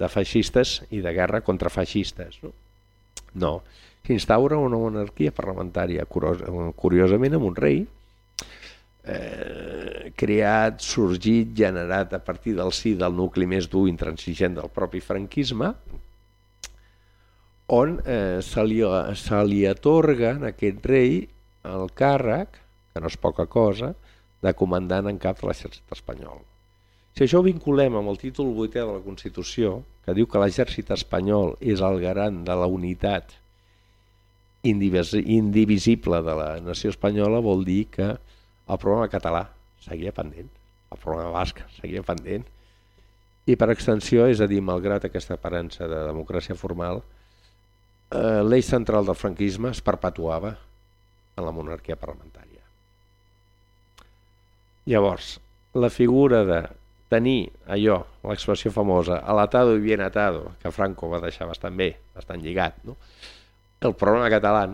de feixistes i de guerra contra feixistes. No, no. s'instaura una monarquia parlamentària, curiosament amb un rei, eh, creat, sorgit, generat a partir del sí del nucli més dur intransigent del propi franquisme, on eh, se, li, se li atorga a aquest rei el càrrec, que no és poca cosa, de comandant en cap de l'exèrcit espanyol. Si això ho vinculem amb el títol 8è de la Constitució, que diu que l'exèrcit espanyol és el garant de la unitat indivisible de la nació espanyola, vol dir que el problema català seguia pendent, el problema basc seguia pendent, i per extensió, és a dir, malgrat aquesta aparença de democràcia formal, eh, l'eix central del franquisme es perpetuava en la monarquia parlamentària. Llavors, la figura de tenir allò, l'expressió famosa, al atado y bien atado, que Franco va deixar bastant bé, bastant lligat, no? el problema català,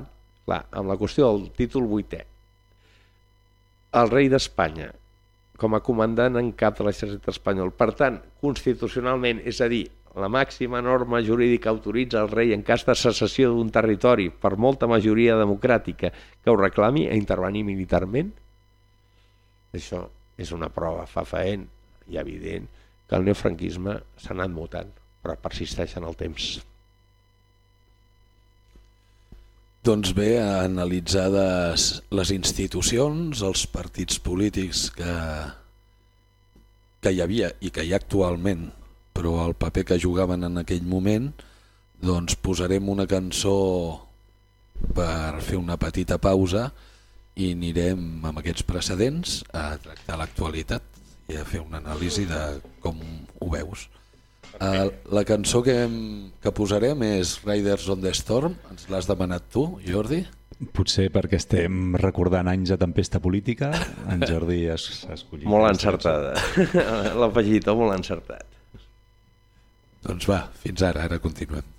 clar, amb la qüestió del títol vuitè, el rei d'Espanya com a comandant en cap de l'exèrcit espanyol. Per tant, constitucionalment, és a dir, la màxima norma jurídica autoritza el rei en cas de secessió d'un territori per molta majoria democràtica que ho reclami a intervenir militarment? Això és una prova fafaent i evident que el neofranquisme s'ha anat mutant, però persisteix en el temps. Doncs bé, analitzades les institucions, els partits polítics que, que hi havia i que hi ha actualment, però el paper que jugaven en aquell moment, doncs posarem una cançó per fer una petita pausa i anirem amb aquests precedents a tractar l'actualitat i a fer una anàlisi de com ho veus. Uh, la cançó que, hem, que posarem és Riders on the Storm, ens l'has demanat tu, Jordi? Potser perquè estem recordant anys de tempesta política, en Jordi has, has escollit... Molt encertada, l'afegitó molt encertat. Doncs va, fins ara, ara continuem.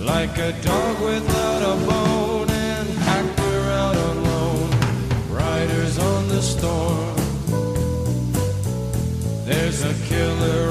Like a dog without a bone, and actor out on loan, riders on the storm. There's a killer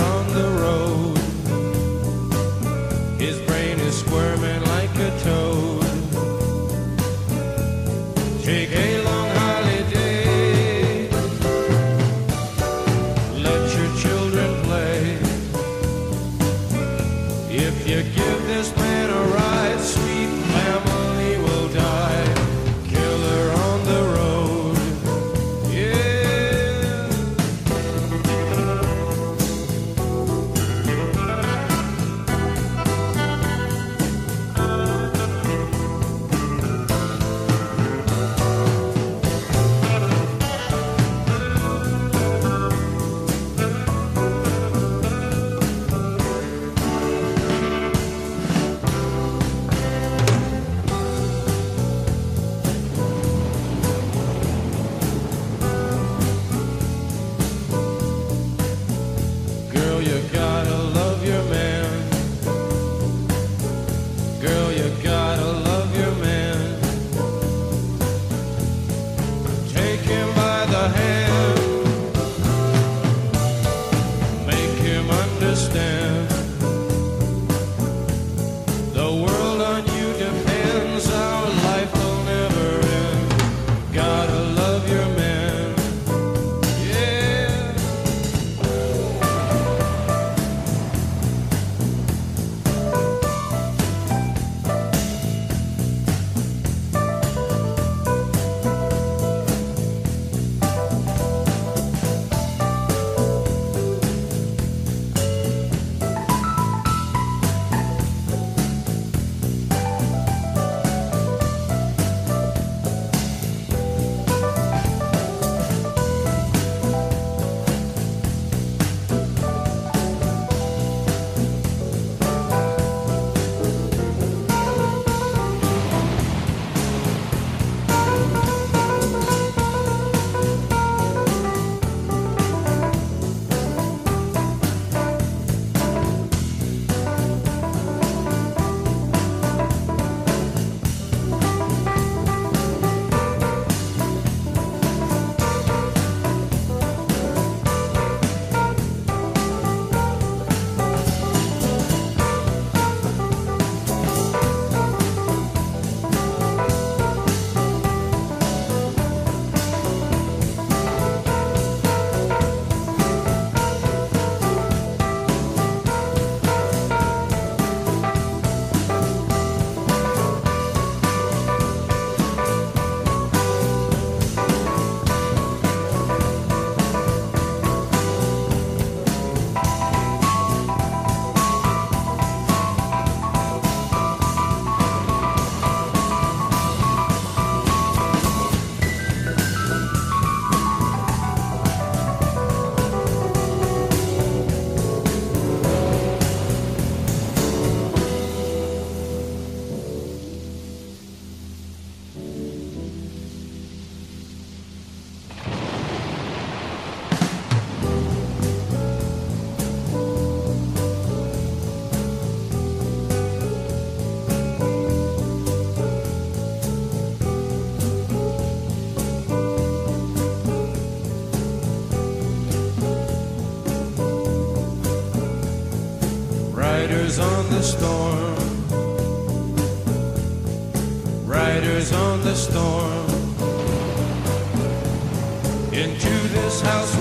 the storm. Riders on the storm. Into this house.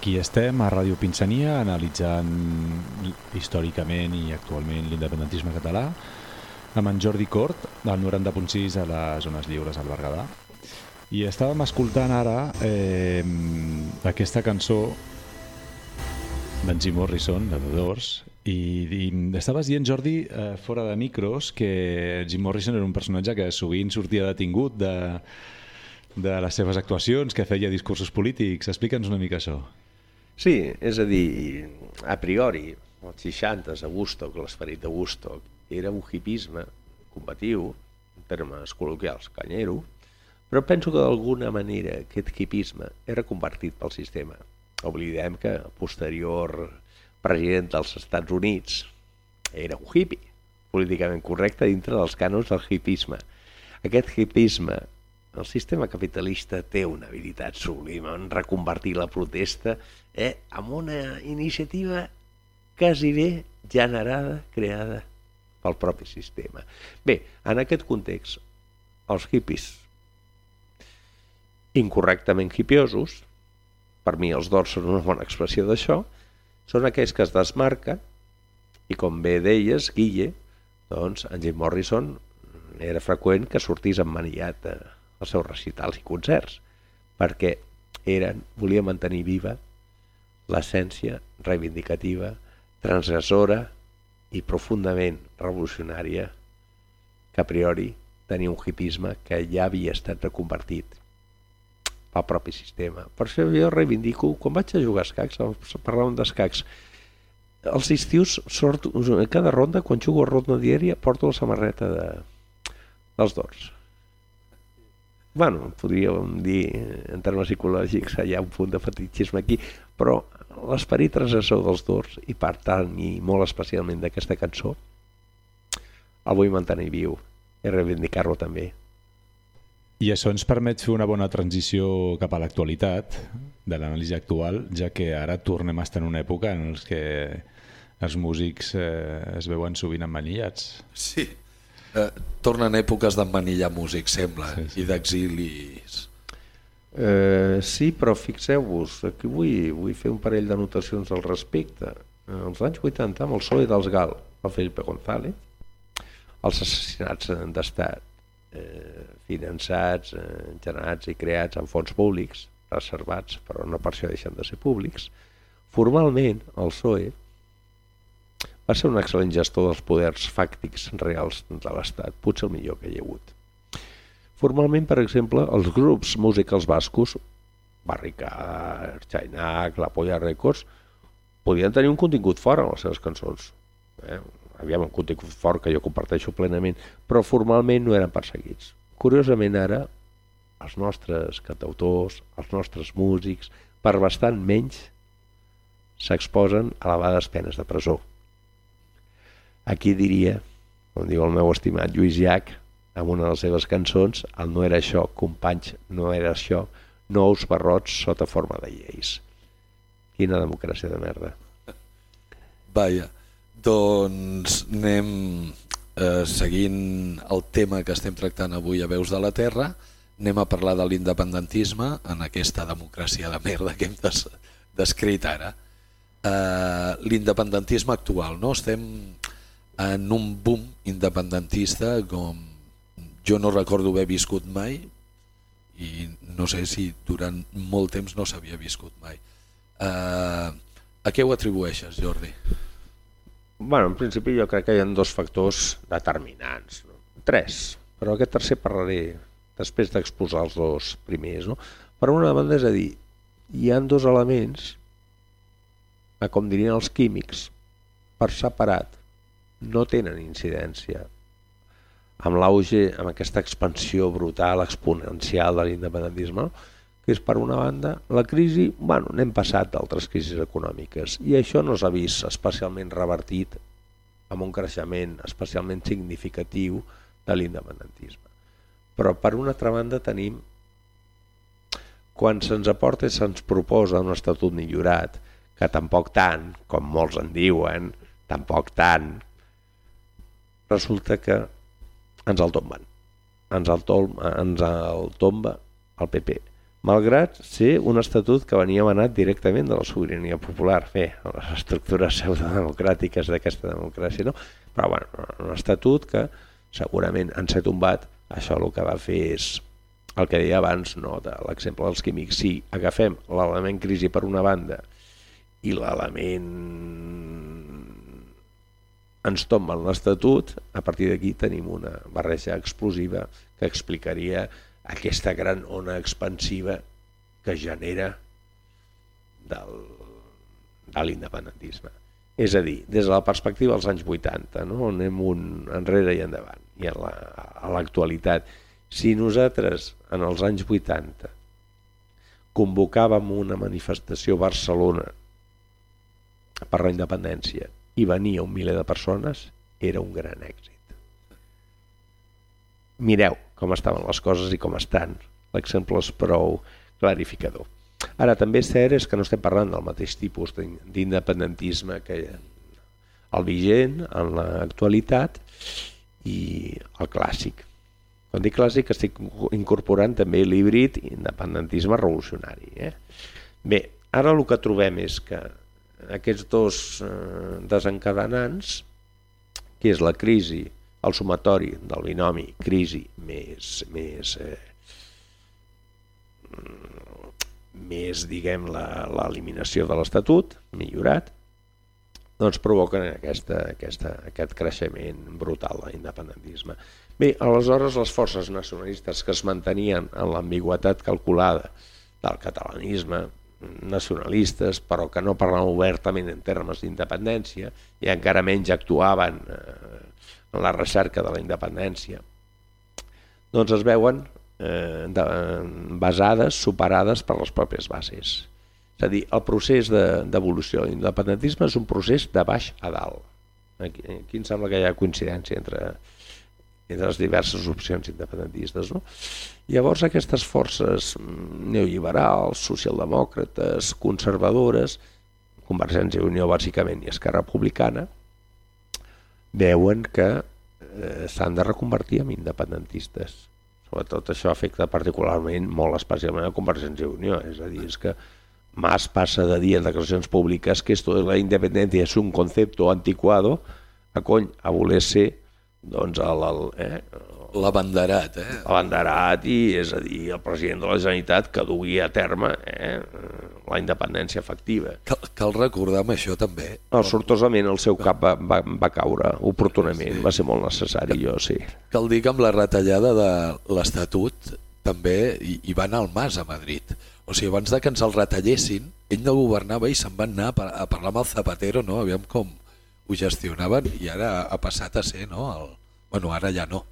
Aquí estem a Ràdio Pinsania analitzant històricament i actualment l'independentisme català amb en Jordi Cort, del 90.6 a les Zones Lliures al Berguedà. I estàvem escoltant ara eh, aquesta cançó d'en Jim Morrison, de The Doors, i, i estaves dient, Jordi, eh, fora de micros, que Jim Morrison era un personatge que sovint sortia detingut de, de les seves actuacions, que feia discursos polítics. Explica'ns una mica això. Sí, és a dir, a priori, als 60 a Woodstock, l'esperit de Woodstock, era un hipisme combatiu, en termes col·loquials, canyero, però penso que d'alguna manera aquest hipisme era convertit pel sistema. Oblidem que el posterior president dels Estats Units era un hippie, políticament correcte dintre dels cànons del hipisme. Aquest hipisme, el sistema capitalista té una habilitat sublime en reconvertir la protesta eh, en una iniciativa quasi bé generada, creada pel propi sistema. Bé, en aquest context, els hippies incorrectament hipiosos, per mi els dors són una bona expressió d'això, són aquells que es desmarquen i com bé deies, Guille, doncs en Jim Morrison era freqüent que sortís emmanillat als seus recitals i concerts, perquè eren, volia mantenir viva l'essència reivindicativa, transgressora i profundament revolucionària que a priori tenia un hipisme que ja havia estat reconvertit pel propi sistema. Per això jo reivindico, quan vaig a jugar a escacs, parlàvem d'escacs, els estius sort, cada ronda, quan jugo a ronda diària, porto la samarreta de, dels dors. Bueno, podríem dir, en termes psicològics, hi ha un punt de fetichisme aquí, però l'esperit transgressor dels dors, i per tant, i molt especialment d'aquesta cançó, el vull mantenir viu i reivindicar-lo també. I això ens permet fer una bona transició cap a l'actualitat de l'anàlisi actual, ja que ara tornem a estar en una època en què els músics eh, es veuen sovint emmanillats. Sí, eh, tornen èpoques d'emmanillar músics, sembla, Sí, sí, i d'exilis. Eh, sí, però fixeu-vos, aquí vull, vull fer un parell d'anotacions al respecte. Eh, als anys 80, amb el PSOE dels GAL, el Felipe González, els assassinats d'estat eh, finançats, eh, generats i creats amb fons públics, reservats, però no per això deixen de ser públics, formalment el PSOE va ser un excel·lent gestor dels poders fàctics reals de l'Estat, potser el millor que hi ha hagut. Formalment, per exemple, els grups musicals bascos, Barricar, Chainac, La Polla Records, podien tenir un contingut fort en les seves cançons. Eh? Aviam, un contingut fort que jo comparteixo plenament, però formalment no eren perseguits. Curiosament ara, els nostres cantautors, els nostres músics, per bastant menys, s'exposen a elevades penes de presó. Aquí diria, com diu el meu estimat Lluís Llach, amb una de les seves cançons, el no era això, companys, no era això, no ous barrots sota forma de lleis. Quina democràcia de merda. Vaja, doncs anem eh, seguint el tema que estem tractant avui a Veus de la Terra, anem a parlar de l'independentisme en aquesta democràcia de merda que hem des descrit ara. Eh, l'independentisme actual, no? Estem en un boom independentista com jo no recordo haver viscut mai i no sé si durant molt temps no s'havia viscut mai. Eh, a què ho atribueixes, Jordi? Bueno, en principi jo crec que hi ha dos factors determinants. No? Tres, però aquest tercer parlaré després d'exposar els dos primers. No? Per una banda, és a dir, hi han dos elements, a com dirien els químics, per separat, no tenen incidència amb l'auge, amb aquesta expansió brutal, exponencial de l'independentisme, que és per una banda la crisi, bueno, n'hem passat d'altres crisis econòmiques i això no s'ha vist especialment revertit amb un creixement especialment significatiu de l'independentisme. Però per una altra banda tenim quan se'ns aporta i se'ns proposa un estatut millorat, que tampoc tant, com molts en diuen, tampoc tant, resulta que ens el tomben. Ens el, tom, ens el tomba el PP. malgrat ser un estatut que venia emanat directament de la sobirania popular, bé, les estructures pseudodemocràtiques d'aquesta democràcia, no? però bueno, un estatut que segurament en ser tombat això el que va fer és el que deia abans no, de l'exemple dels químics. Si agafem l'element crisi per una banda i l'element ens tomba l'Estatut, a partir d'aquí tenim una barreja explosiva que explicaria aquesta gran ona expansiva que genera del, de l'independentisme. És a dir, des de la perspectiva dels anys 80, no? anem un enrere i endavant, i a l'actualitat. Si nosaltres, en els anys 80, convocàvem una manifestació a Barcelona per la independència i venia un miler de persones, era un gran èxit. Mireu com estaven les coses i com estan. L'exemple és prou clarificador. Ara, també és cert és que no estem parlant del mateix tipus d'in- d'independentisme que el vigent en l'actualitat i el clàssic. Quan dic clàssic estic incorporant també l'híbrid independentisme revolucionari. Eh? Bé, ara el que trobem és que aquests dos eh, desencadenants, que és la crisi, el sumatori del binomi crisi més, més, eh, més diguem, l'eliminació de l'Estatut, millorat, doncs provoquen aquesta, aquesta, aquest creixement brutal de l'independentisme. Bé, aleshores les forces nacionalistes que es mantenien en l'ambigüetat calculada del catalanisme, nacionalistes, però que no parlaven obertament en termes d'independència i encara menys actuaven eh, en la recerca de la independència, doncs es veuen eh, de, basades, superades per les pròpies bases. És a dir, el procés de- d'evolució de, l'independentisme és un procés de baix a dalt. Aquí, aquí em sembla que hi ha coincidència entre, entre les diverses opcions independentistes. No? Llavors aquestes forces mm, neoliberals, socialdemòcrates, conservadores, Convergència i Unió bàsicament i Esquerra Republicana, veuen que eh, s'han de reconvertir en independentistes. Sobretot això afecta particularment molt especialment a Convergència i Unió, és a dir, és que Mas passa de dir en declaracions públiques que esto de la independencia es un concepto antiquado a cony, a voler ser doncs, el, el, eh, L'abanderat, eh? abanderat i, és a dir, el president de la Generalitat que duia a terme eh, la independència efectiva. Cal, cal recordar amb això també. No, sortosament el seu cap va, va, va caure oportunament, va ser molt necessari, jo sí. Cal dir que amb la retallada de l'Estatut també hi, hi va anar al Mas a Madrid. O sigui, abans de que ens el retallessin, ell no governava i se'n van anar a, par- a parlar amb el Zapatero, no? Aviam com ho gestionaven i ara ha passat a ser, no? El... Bueno, ara ja no.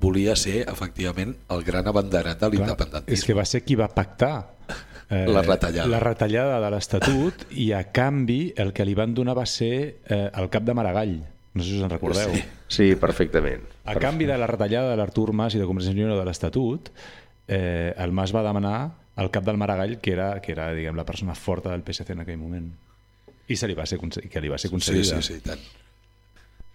Volia ser, efectivament, el gran abanderat de l'independentisme. és que va ser qui va pactar eh, La retallada. la retallada de l'Estatut i a canvi el que li van donar va ser eh, el cap de Maragall. No sé si us en recordeu. Sí. Sí, perfectament. A canvi de la retallada de l'Artur Mas i de Convergència i Unió de l'Estatut, eh, el Mas va demanar el cap del Maragall, que era, que era diguem, la persona forta del PSC en aquell moment. I se li va ser, que li va ser Sí, concedida. sí, sí, i tant.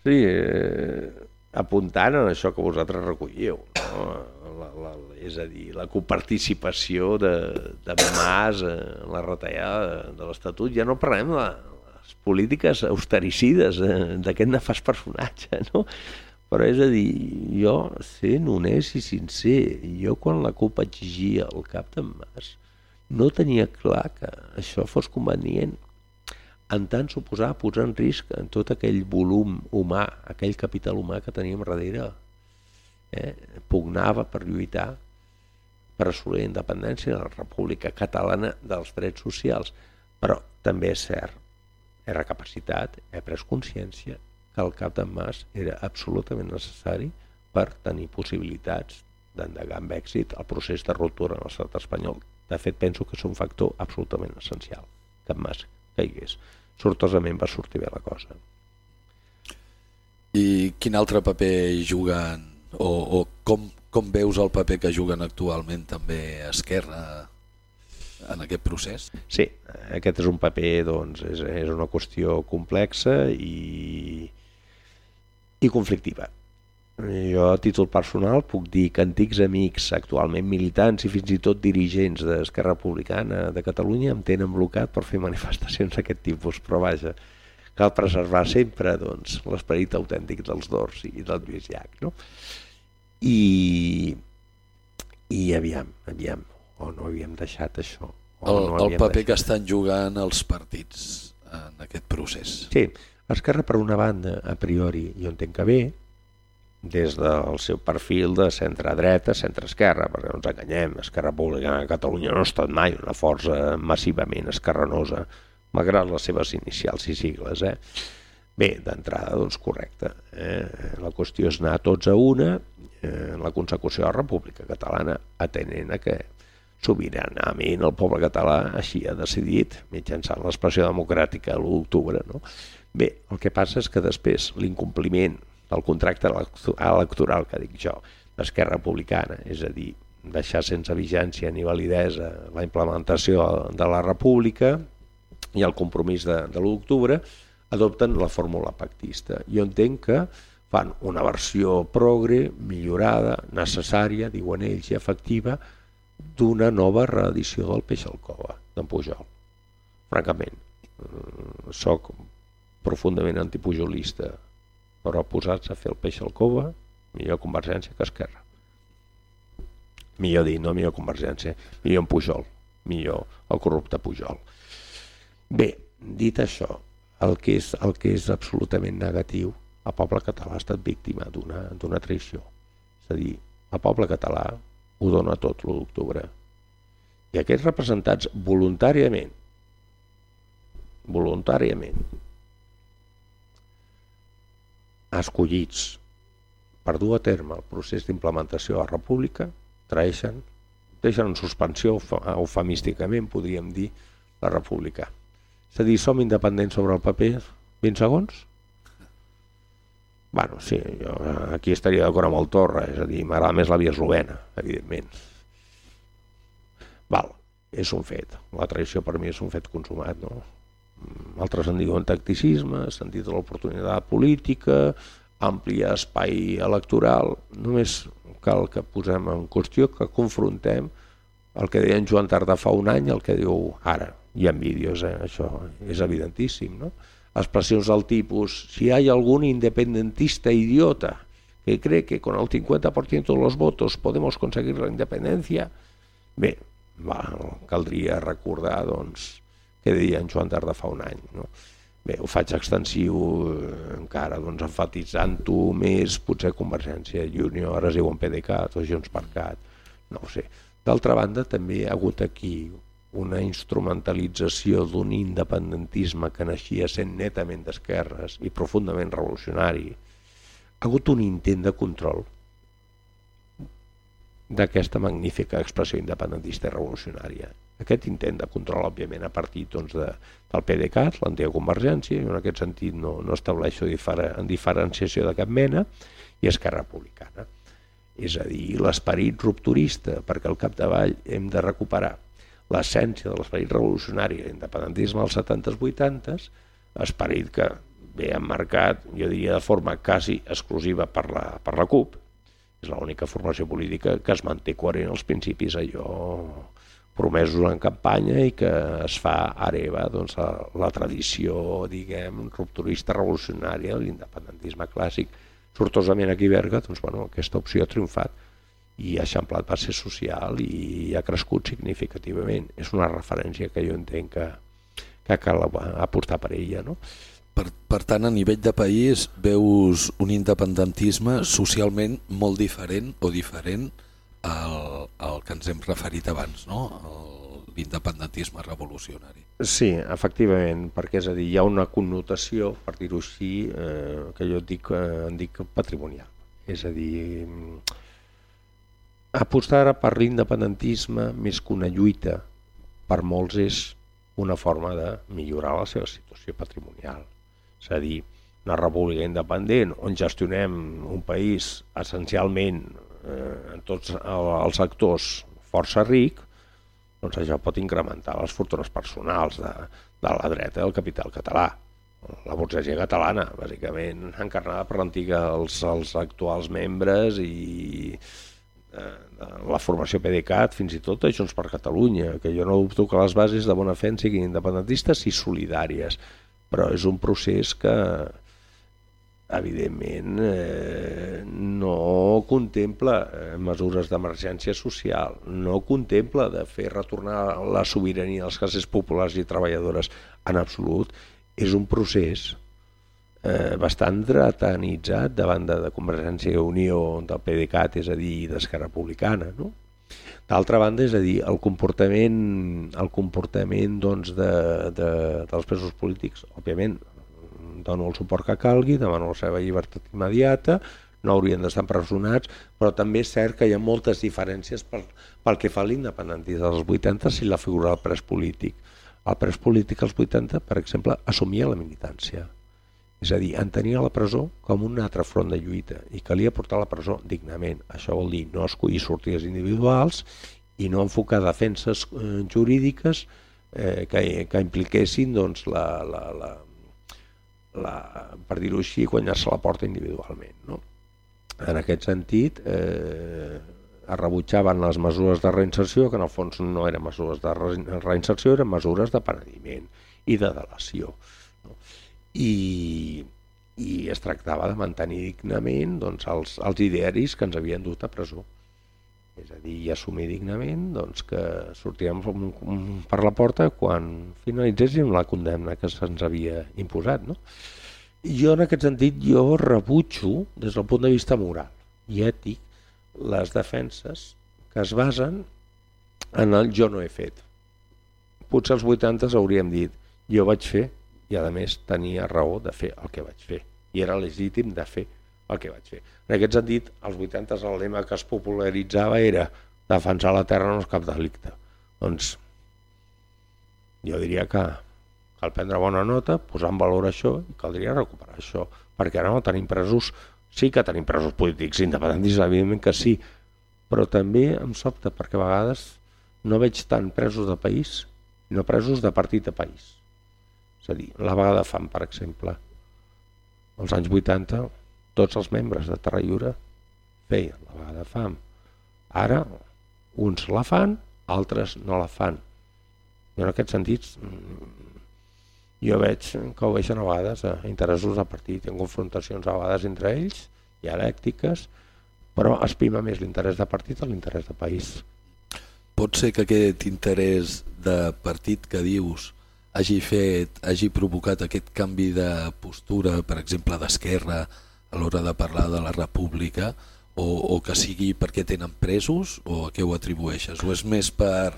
Sí, eh, apuntant en això que vosaltres recollíeu, no? la, la, és a dir, la coparticipació de, de Mas en la retallada de l'Estatut, ja no parlem de les polítiques austericides eh, d'aquest nefast personatge, no? Però és a dir, jo, sent honest i sincer, jo quan la CUP exigia el cap de Mas, no tenia clar que això fos convenient en tant suposar posar en risc en tot aquell volum humà, aquell capital humà que teníem darrere. Eh? Pugnava per lluitar per assolir la independència de la República Catalana dels drets socials. Però també és cert, he recapacitat, he pres consciència que el cap d'en Mas era absolutament necessari per tenir possibilitats d'endegar amb èxit el procés de ruptura en l'estat espanyol. De fet, penso que és un factor absolutament essencial en Mas caigués. Sortosament va sortir bé la cosa. I quin altre paper juguen, o, o com, com veus el paper que juguen actualment també Esquerra en aquest procés? Sí, aquest és un paper, doncs, és, és una qüestió complexa i, i conflictiva. Jo, a títol personal, puc dir que antics amics, actualment militants i fins i tot dirigents d'Esquerra Republicana de Catalunya em tenen blocat per fer manifestacions d'aquest tipus, però vaja, cal preservar sempre doncs, l'esperit autèntic dels Dors i del Lluís Llach. No? I, I aviam, aviam, o no havíem deixat això. O El, no el paper deixat. que estan jugant els partits en aquest procés. Sí, Esquerra, per una banda, a priori, jo entenc que bé, des del seu perfil de centre-dreta, centre-esquerra, perquè no ens enganyem, Esquerra Republicana de Catalunya no ha estat mai una força massivament esquerranosa, malgrat les seves inicials i sigles. Eh? Bé, d'entrada, doncs correcte. Eh? La qüestió és anar tots a una eh, la consecució de la República Catalana, atenent a que sobiranament el poble català així ha decidit mitjançant l'expressió democràtica l'1 d'octubre. No? Bé, el que passa és que després l'incompliment del contracte electo- electoral que dic jo, d'Esquerra Republicana, és a dir, deixar sense vigència ni validesa la implementació de la República i el compromís de, de l'1 d'octubre, adopten la fórmula pactista. Jo entenc que fan una versió progre, millorada, necessària, diuen ells, i efectiva, d'una nova reedició del Peix al Cova, d'en Pujol. Francament, eh, soc profundament antipujolista, però posats a fer el peix al cova, millor Convergència que Esquerra. Millor dir, no millor Convergència, millor en Pujol, millor el corrupte Pujol. Bé, dit això, el que és, el que és absolutament negatiu, el poble català ha estat víctima d'una traïció. És a dir, el poble català ho dona tot l'1 d'octubre. I aquests representats voluntàriament, voluntàriament, escollits per dur a terme el procés d'implementació a la República, traeixen, deixen en suspensió, euf- eufemísticament, podríem dir, la República. És a dir, som independents sobre el paper 20 segons? Bueno, sí, jo aquí estaria d'acord amb el Torra, és a dir, m'agrada més la via eslovena, evidentment. Val, és un fet. La traïció per mi és un fet consumat, no? Altres en diuen tacticisme, sentit de l'oportunitat política, ampli espai electoral. Només cal que posem en qüestió, que confrontem el que deia en Joan Tardà fa un any, el que diu ara. Hi ha vídeos, eh? això és evidentíssim, no? Expressions del tipus, si hay algún independentista idiota que cree que con el 50% de los votos podemos conseguir la independencia, bé, va, caldria recordar doncs, què deia en Joan Tardà fa un any. No? Bé, ho faig extensiu eh, encara, doncs, enfatitzant-ho més, potser Convergència i Unió, ara es diuen PDeCAT o Junts per Cat, no ho sé. D'altra banda, també ha hagut aquí una instrumentalització d'un independentisme que naixia sent netament d'esquerres i profundament revolucionari. Ha hagut un intent de control d'aquesta magnífica expressió independentista i revolucionària. Aquest intent de control, òbviament, a partir doncs, de, del PDeCAT, l'antiga Convergència, i en aquest sentit no, no estableixo difere, en diferenciació de cap mena, i Esquerra Republicana. És a dir, l'esperit rupturista, perquè al capdavall hem de recuperar l'essència de l'esperit revolucionari i l'independentisme als 70s, 80s, esperit que ve emmarcat, jo diria de forma quasi exclusiva per la, per la CUP, és l'única formació política que es manté coherent als principis allò promesos en campanya i que es fa hereva doncs, la, la tradició, diguem, rupturista revolucionària, l'independentisme clàssic. Sortosament aquí a Berga, doncs, bueno, aquesta opció ha triomfat i ha eixamplat base social i ha crescut significativament. És una referència que jo entenc que, que cal apostar per ella. No? Per, per tant, a nivell de país veus un independentisme socialment molt diferent o diferent al, al que ens hem referit abans, no? L'independentisme revolucionari. Sí, efectivament, perquè és a dir, hi ha una connotació, per dir-ho així, eh, que jo dic, eh, en dic patrimonial. És a dir, mm, apostar per l'independentisme més que una lluita per molts és una forma de millorar la seva situació patrimonial. És a dir, una república independent on gestionem un país essencialment eh, en tots el- els sectors força ric, doncs això pot incrementar les fortunes personals de, de la dreta del capital català. la burgesia catalana, bàsicament encarnada per l'antiga, els, els actuals membres i eh, la formació PDeCAT, fins i tot de Junts per Catalunya, que jo no dubto que les bases de bona fe siguin independentistes i solidàries, però és un procés que evidentment eh, no contempla eh, mesures d'emergència social, no contempla de fer retornar la sobirania als classes populars i treballadores en absolut, és un procés eh, bastant dretanitzat de, de Convergència i Unió del PDeCAT, és a dir, d'Esquerra Republicana, no? D'altra banda, és a dir, el comportament, el comportament doncs, de, de, dels presos polítics, òbviament, dono el suport que calgui, demano la seva llibertat immediata, no haurien d'estar empresonats, però també és cert que hi ha moltes diferències pel, pel que fa a l'independentisme dels 80 si la figura del pres polític. El pres polític als 80, per exemple, assumia la militància. És a dir, entenia la presó com un altre front de lluita i calia portar la presó dignament. Això vol dir no escollir sortides individuals i no enfocar defenses eh, jurídiques eh, que, que impliquessin doncs, la, la, la, la, per dir-ho així, guanyar-se la porta individualment. No? En aquest sentit, eh, es rebutjaven les mesures de reinserció, que en el fons no eren mesures de re- reinserció, eren mesures de penediment i de delació. No? I, i es tractava de mantenir dignament doncs, els, els idearis que ens havien dut a presó. És a dir, i assumir dignament doncs, que sortíem per la porta quan finalitzéssim la condemna que se'ns havia imposat. No? Jo, en aquest sentit, jo rebutjo, des del punt de vista moral i ètic, les defenses que es basen en el jo no he fet. Potser als 80 hauríem dit jo vaig fer i a més tenia raó de fer el que vaig fer i era legítim de fer el que vaig fer. En aquest sentit, als 80 el lema que es popularitzava era defensar la terra no és cap delicte. Doncs jo diria que cal prendre bona nota, posar en valor això i caldria recuperar això, perquè ara no tenim presos, sí que tenim presos polítics independentistes, evidentment que sí, però també em sobta perquè a vegades no veig tant presos de país, sinó presos de partit de país. És a dir, la vaga de fam, per exemple, als anys 80 tots els membres de Terra Lliure feien la vaga de fam. Ara uns la fan, altres no la fan. Jo en aquest sentit mm, jo veig que obeeixen a vegades a interessos de partit, ha confrontacions a vegades entre ells, dialèctiques, però estima més l'interès de partit a l'interès de país. Pot ser que aquest interès de partit que dius hagi fet, hagi provocat aquest canvi de postura, per exemple, d'esquerra a l'hora de parlar de la república, o, o que sigui perquè tenen presos, o a què ho atribueixes? O és més per,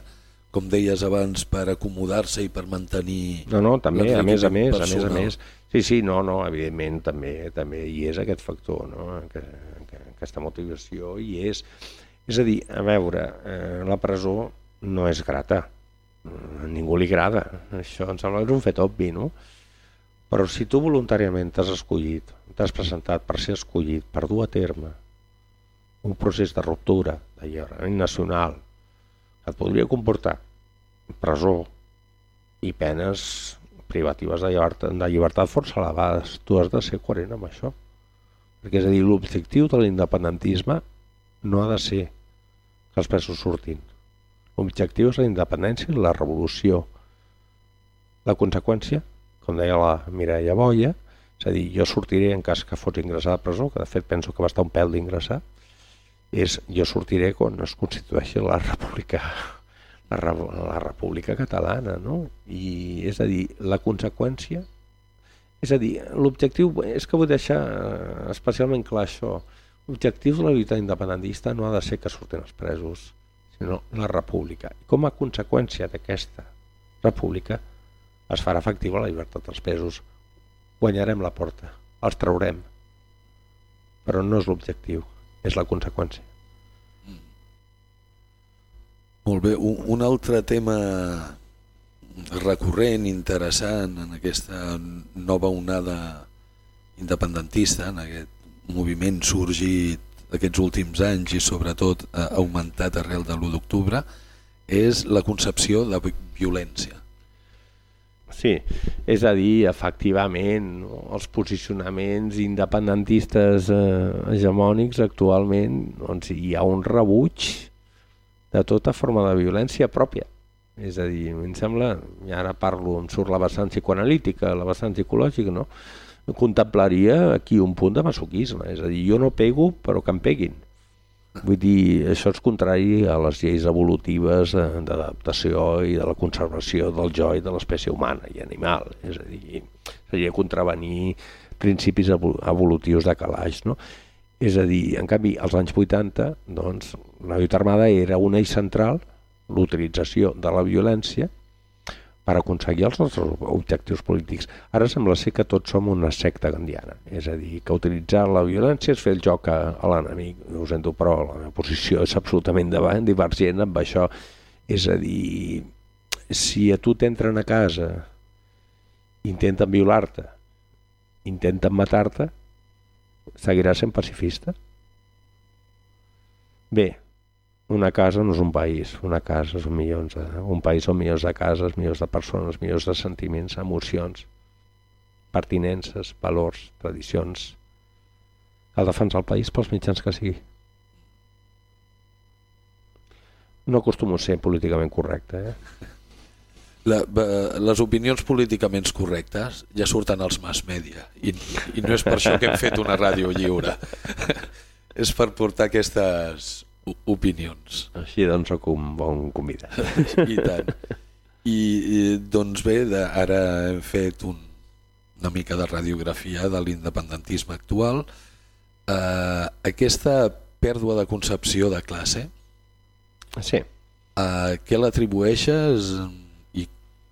com deies abans, per acomodar-se i per mantenir... No, no, també, a més a més, a més a personal? més. Sí, sí, no, no, evidentment també també hi és aquest factor, no? que, que, aquesta motivació hi és. És a dir, a veure, eh, la presó no és grata, a ningú li agrada, això em sembla que és un fet obvi, no? Però si tu voluntàriament t'has escollit, t'has presentat per ser escollit, per dur a terme un procés de ruptura, d'alliberament nacional, que et podria comportar presó i penes privatives de llibertat, de llibertat força elevades. Tu has de ser coherent amb això. Perquè és a dir, l'objectiu de l'independentisme no ha de ser que els presos surtin. L'objectiu és la independència i la revolució. La conseqüència, com deia la Mireia Boia, és a dir, jo sortiré en cas que fos ingressar a presó, que de fet penso que va estar un pèl d'ingressar, és jo sortiré quan es constitueixi la república la, la república catalana no? i és a dir, la conseqüència és a dir, l'objectiu és que vull deixar eh, especialment clar això l'objectiu de la lluita independentista no ha de ser que surten els presos sinó la república com a conseqüència d'aquesta república es farà efectiva la llibertat dels presos guanyarem la porta, els traurem. Però no és l'objectiu és la conseqüència. Molt bé, un, un altre tema recurrent, interessant en aquesta nova onada independentista, en aquest moviment sorgit aquests últims anys i sobretot ha augmentat arrel de l'1 d'octubre, és la concepció de vi- violència. Sí, és a dir, efectivament, els posicionaments independentistes eh, hegemònics actualment doncs, hi ha un rebuig de tota forma de violència pròpia. És a dir, em sembla, i ara parlo, em surt la vessant psicoanalítica, la vessant psicològica, no? Contemplaria aquí un punt de masoquisme, és a dir, jo no pego però que em peguin. Vull dir, això és contrari a les lleis evolutives eh, d'adaptació i de la conservació del jo i de l'espècie humana i animal. És a dir, seria contravenir principis evol- evolutius de calaix, no? És a dir, en canvi, als anys 80, doncs, la lluita armada era un eix central, l'utilització de la violència, per aconseguir els nostres objectius polítics. Ara sembla ser que tots som una secta gandiana, és a dir, que utilitzar la violència és fer el joc a, a l'enemic. Ho sento, però la meva posició és absolutament davant, divergent amb això. És a dir, si a tu t'entren a casa, intenten violar-te, intenten matar-te, seguiràs sent pacifista? Bé, una casa no és un país, una casa són milions de, un país són milions de cases, milions de persones, milions de sentiments, emocions, pertinences, valors, tradicions. Cal defensar el país pels mitjans que sigui. No acostumo a ser políticament correcte, eh? La, les opinions políticament correctes ja surten als mass media i, i no és per això que hem fet una ràdio lliure és per portar aquestes opinions Així doncs sóc un bon convidat. i tant i, i doncs bé, de, ara hem fet un, una mica de radiografia de l'independentisme actual eh, aquesta pèrdua de concepció de classe Sí. a què l'atribueixes i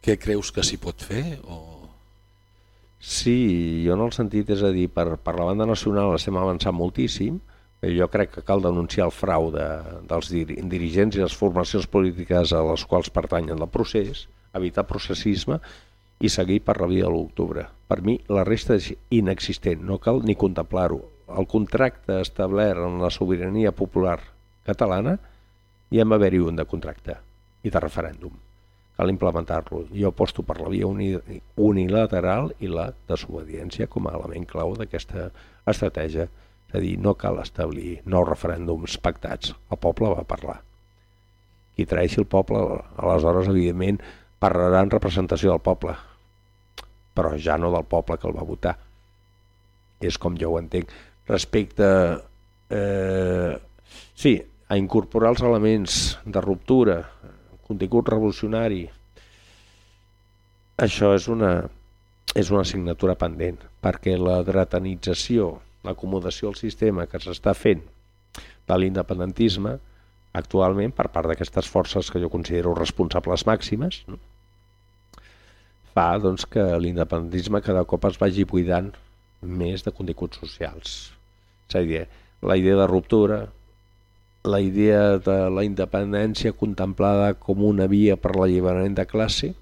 què creus que s'hi pot fer o... Sí, jo en el sentit, és a dir, per, per la banda nacional estem avançant moltíssim, jo crec que cal denunciar el frau de, dels dir, dirigents i les formacions polítiques a les quals pertanyen del procés, evitar processisme i seguir per la via de l'octubre. Per mi la resta és inexistent, no cal ni contemplar-ho. El contracte establert en la sobirania popular catalana hi hem d'haver-hi un de contracte i de referèndum cal implementar-lo. Jo aposto per la via uni unilateral i la desobediència com a element clau d'aquesta estratègia. És a dir, no cal establir nous referèndums pactats. El poble va parlar. Qui traeixi el poble, aleshores, evidentment, parlarà en representació del poble, però ja no del poble que el va votar. És com jo ho entenc. Respecte... Eh, sí, a incorporar els elements de ruptura, contingut revolucionari, això és una, és una assignatura pendent, perquè la dretanització, l'acomodació al sistema que s'està fent de l'independentisme actualment per part d'aquestes forces que jo considero responsables màximes, no? fa doncs, que l'independentisme cada cop es vagi buidant més de continguts socials. És a dir, la idea de ruptura, la idea de la independència contemplada com una via per l'alliberament de classe,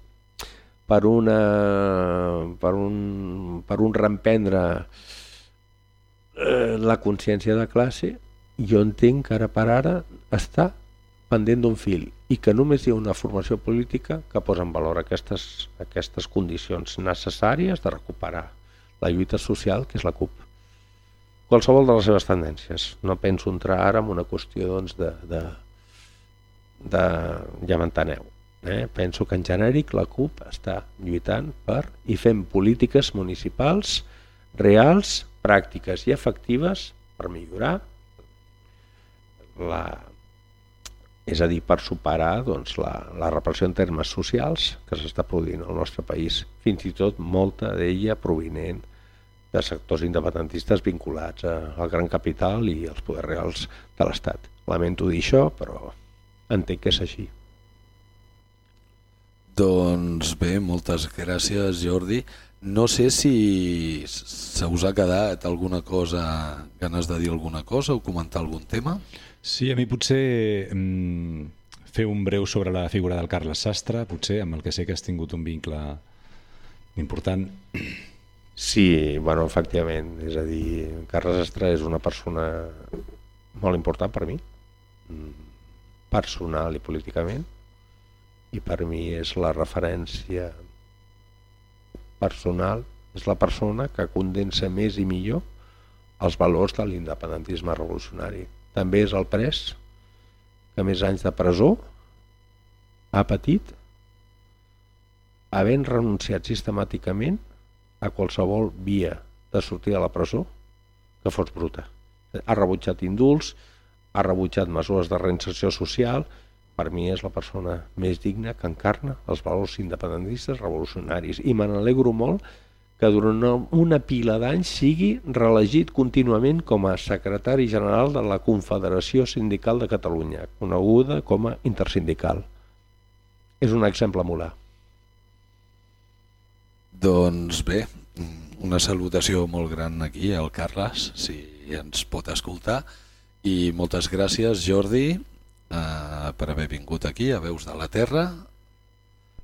per, una, per, un, per un reemprendre eh, la consciència de classe, jo entenc que ara per ara està pendent d'un fil i que només hi ha una formació política que posa en valor aquestes, aquestes condicions necessàries de recuperar la lluita social, que és la CUP qualsevol de les seves tendències. No penso entrar ara en una qüestió doncs, de, de, de... ja m'enteneu. Eh? Penso que en genèric la CUP està lluitant per i fent polítiques municipals reals, pràctiques i efectives per millorar la, és a dir, per superar doncs, la, la repressió en termes socials que s'està produint al nostre país, fins i tot molta d'ella provinent de sectors independentistes vinculats al gran capital i als poders reals de l'Estat. Lamento dir això, però entenc que és així. Doncs bé, moltes gràcies Jordi. No sé si se us ha quedat alguna cosa, ganes de dir alguna cosa o comentar algun tema. Sí, a mi potser mm, fer un breu sobre la figura del Carles Sastre, potser, amb el que sé que has tingut un vincle important. Sí, bueno, efectivament, és a dir, Carles Estra és una persona molt important per mi, personal i políticament, i per mi és la referència personal, és la persona que condensa més i millor els valors de l'independentisme revolucionari. També és el pres que més anys de presó ha patit havent renunciat sistemàticament a qualsevol via de sortir de la presó que fos bruta. Ha rebutjat indults, ha rebutjat mesures de reinserció social, per mi és la persona més digna que encarna els valors independentistes revolucionaris i me n'alegro molt que durant una, pila d'anys sigui reelegit contínuament com a secretari general de la Confederació Sindical de Catalunya, coneguda com a intersindical. És un exemple a molar. Doncs bé, una salutació molt gran aquí al Carles, si ens pot escoltar, i moltes gràcies Jordi eh, per haver vingut aquí a Veus de la Terra.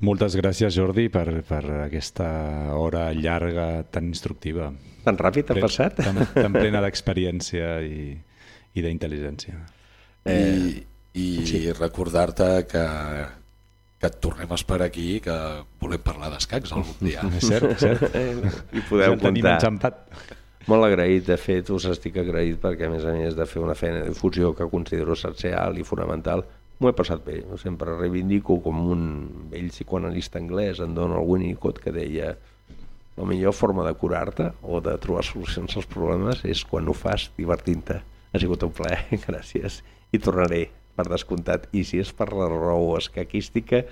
Moltes gràcies, Jordi, per, per aquesta hora llarga tan instructiva. Tan ràpid ha passat? Tan, tan plena d'experiència i, i d'intel·ligència. I, i sí. recordar-te que, que et tornem a esperar aquí, que volem parlar d'escacs algun dia. És cert, és cert. I podeu ja en tenim comptar. enxampat. Molt agraït, de fet, us estic agraït perquè, a més a més de fer una feina de difusió que considero essencial i fonamental, m'ho he passat bé. Sempre reivindico com un vell psicoanalista anglès, en Donald Winnicott, que deia la millor forma de curar-te o de trobar solucions als problemes és quan ho fas divertint-te. Ha sigut un plaer, gràcies. I tornaré, per descomptat. I si és per la raó escaquística,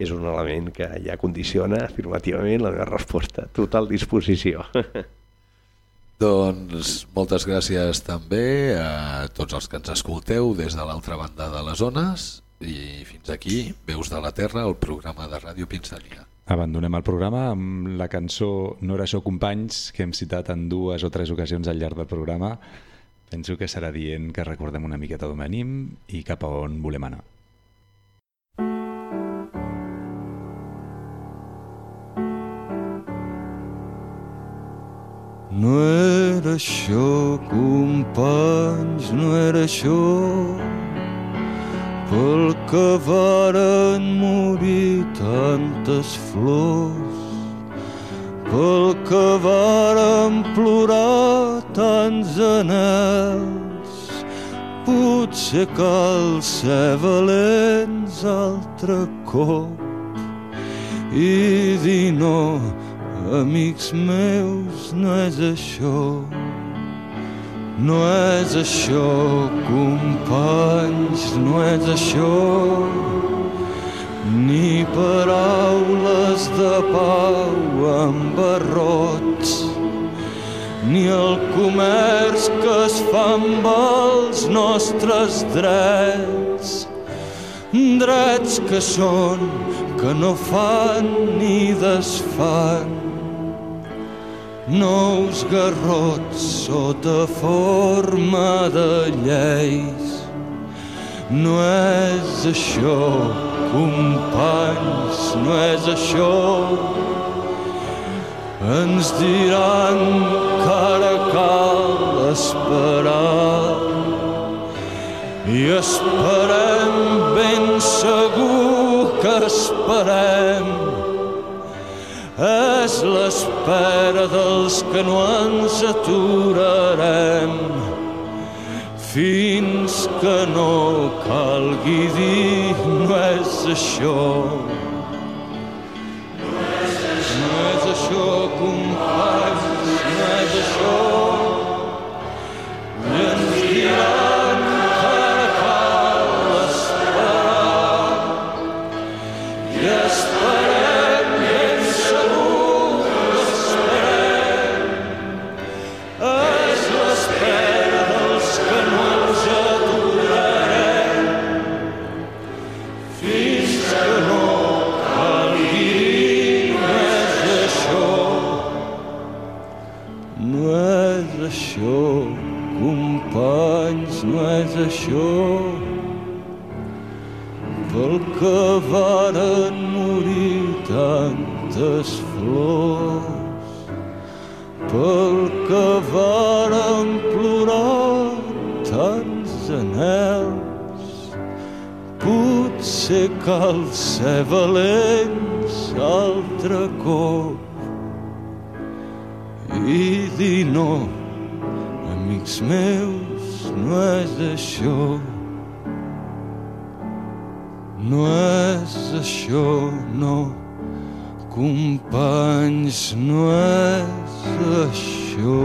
és un element que ja condiciona afirmativament la meva resposta. Total disposició. Doncs moltes gràcies també a tots els que ens escolteu des de l'altra banda de les zones i fins aquí, Veus de la Terra, el programa de Ràdio Pinsania. Abandonem el programa amb la cançó No era això, companys, que hem citat en dues o tres ocasions al llarg del programa. Penso que serà dient que recordem una miqueta d'on venim i cap a on volem anar. No era això, companys, no era això pel que varen morir tantes flors pel que varen plorar tants anels potser cal ser valents altre cop. I dir no Amics meus, no és això. No és això, companys, no és això. Ni paraules de pau amb barrots, ni el comerç que es fa amb els nostres drets. Drets que són, que no fan ni desfan nous garrots sota forma de lleis. No és això, companys, no és això. Ens diran que ara cal esperar i esperem ben segur que esperem és l'espera dels que no ens aturarem fins que no calgui dir no és això. No és això, companys, no és això. Varen morir tantes flors, pel que varen plorar tants anels. Potser cal ser valents altre cop i dir no, amics meus, no és això. No és això, no, companys, no és això.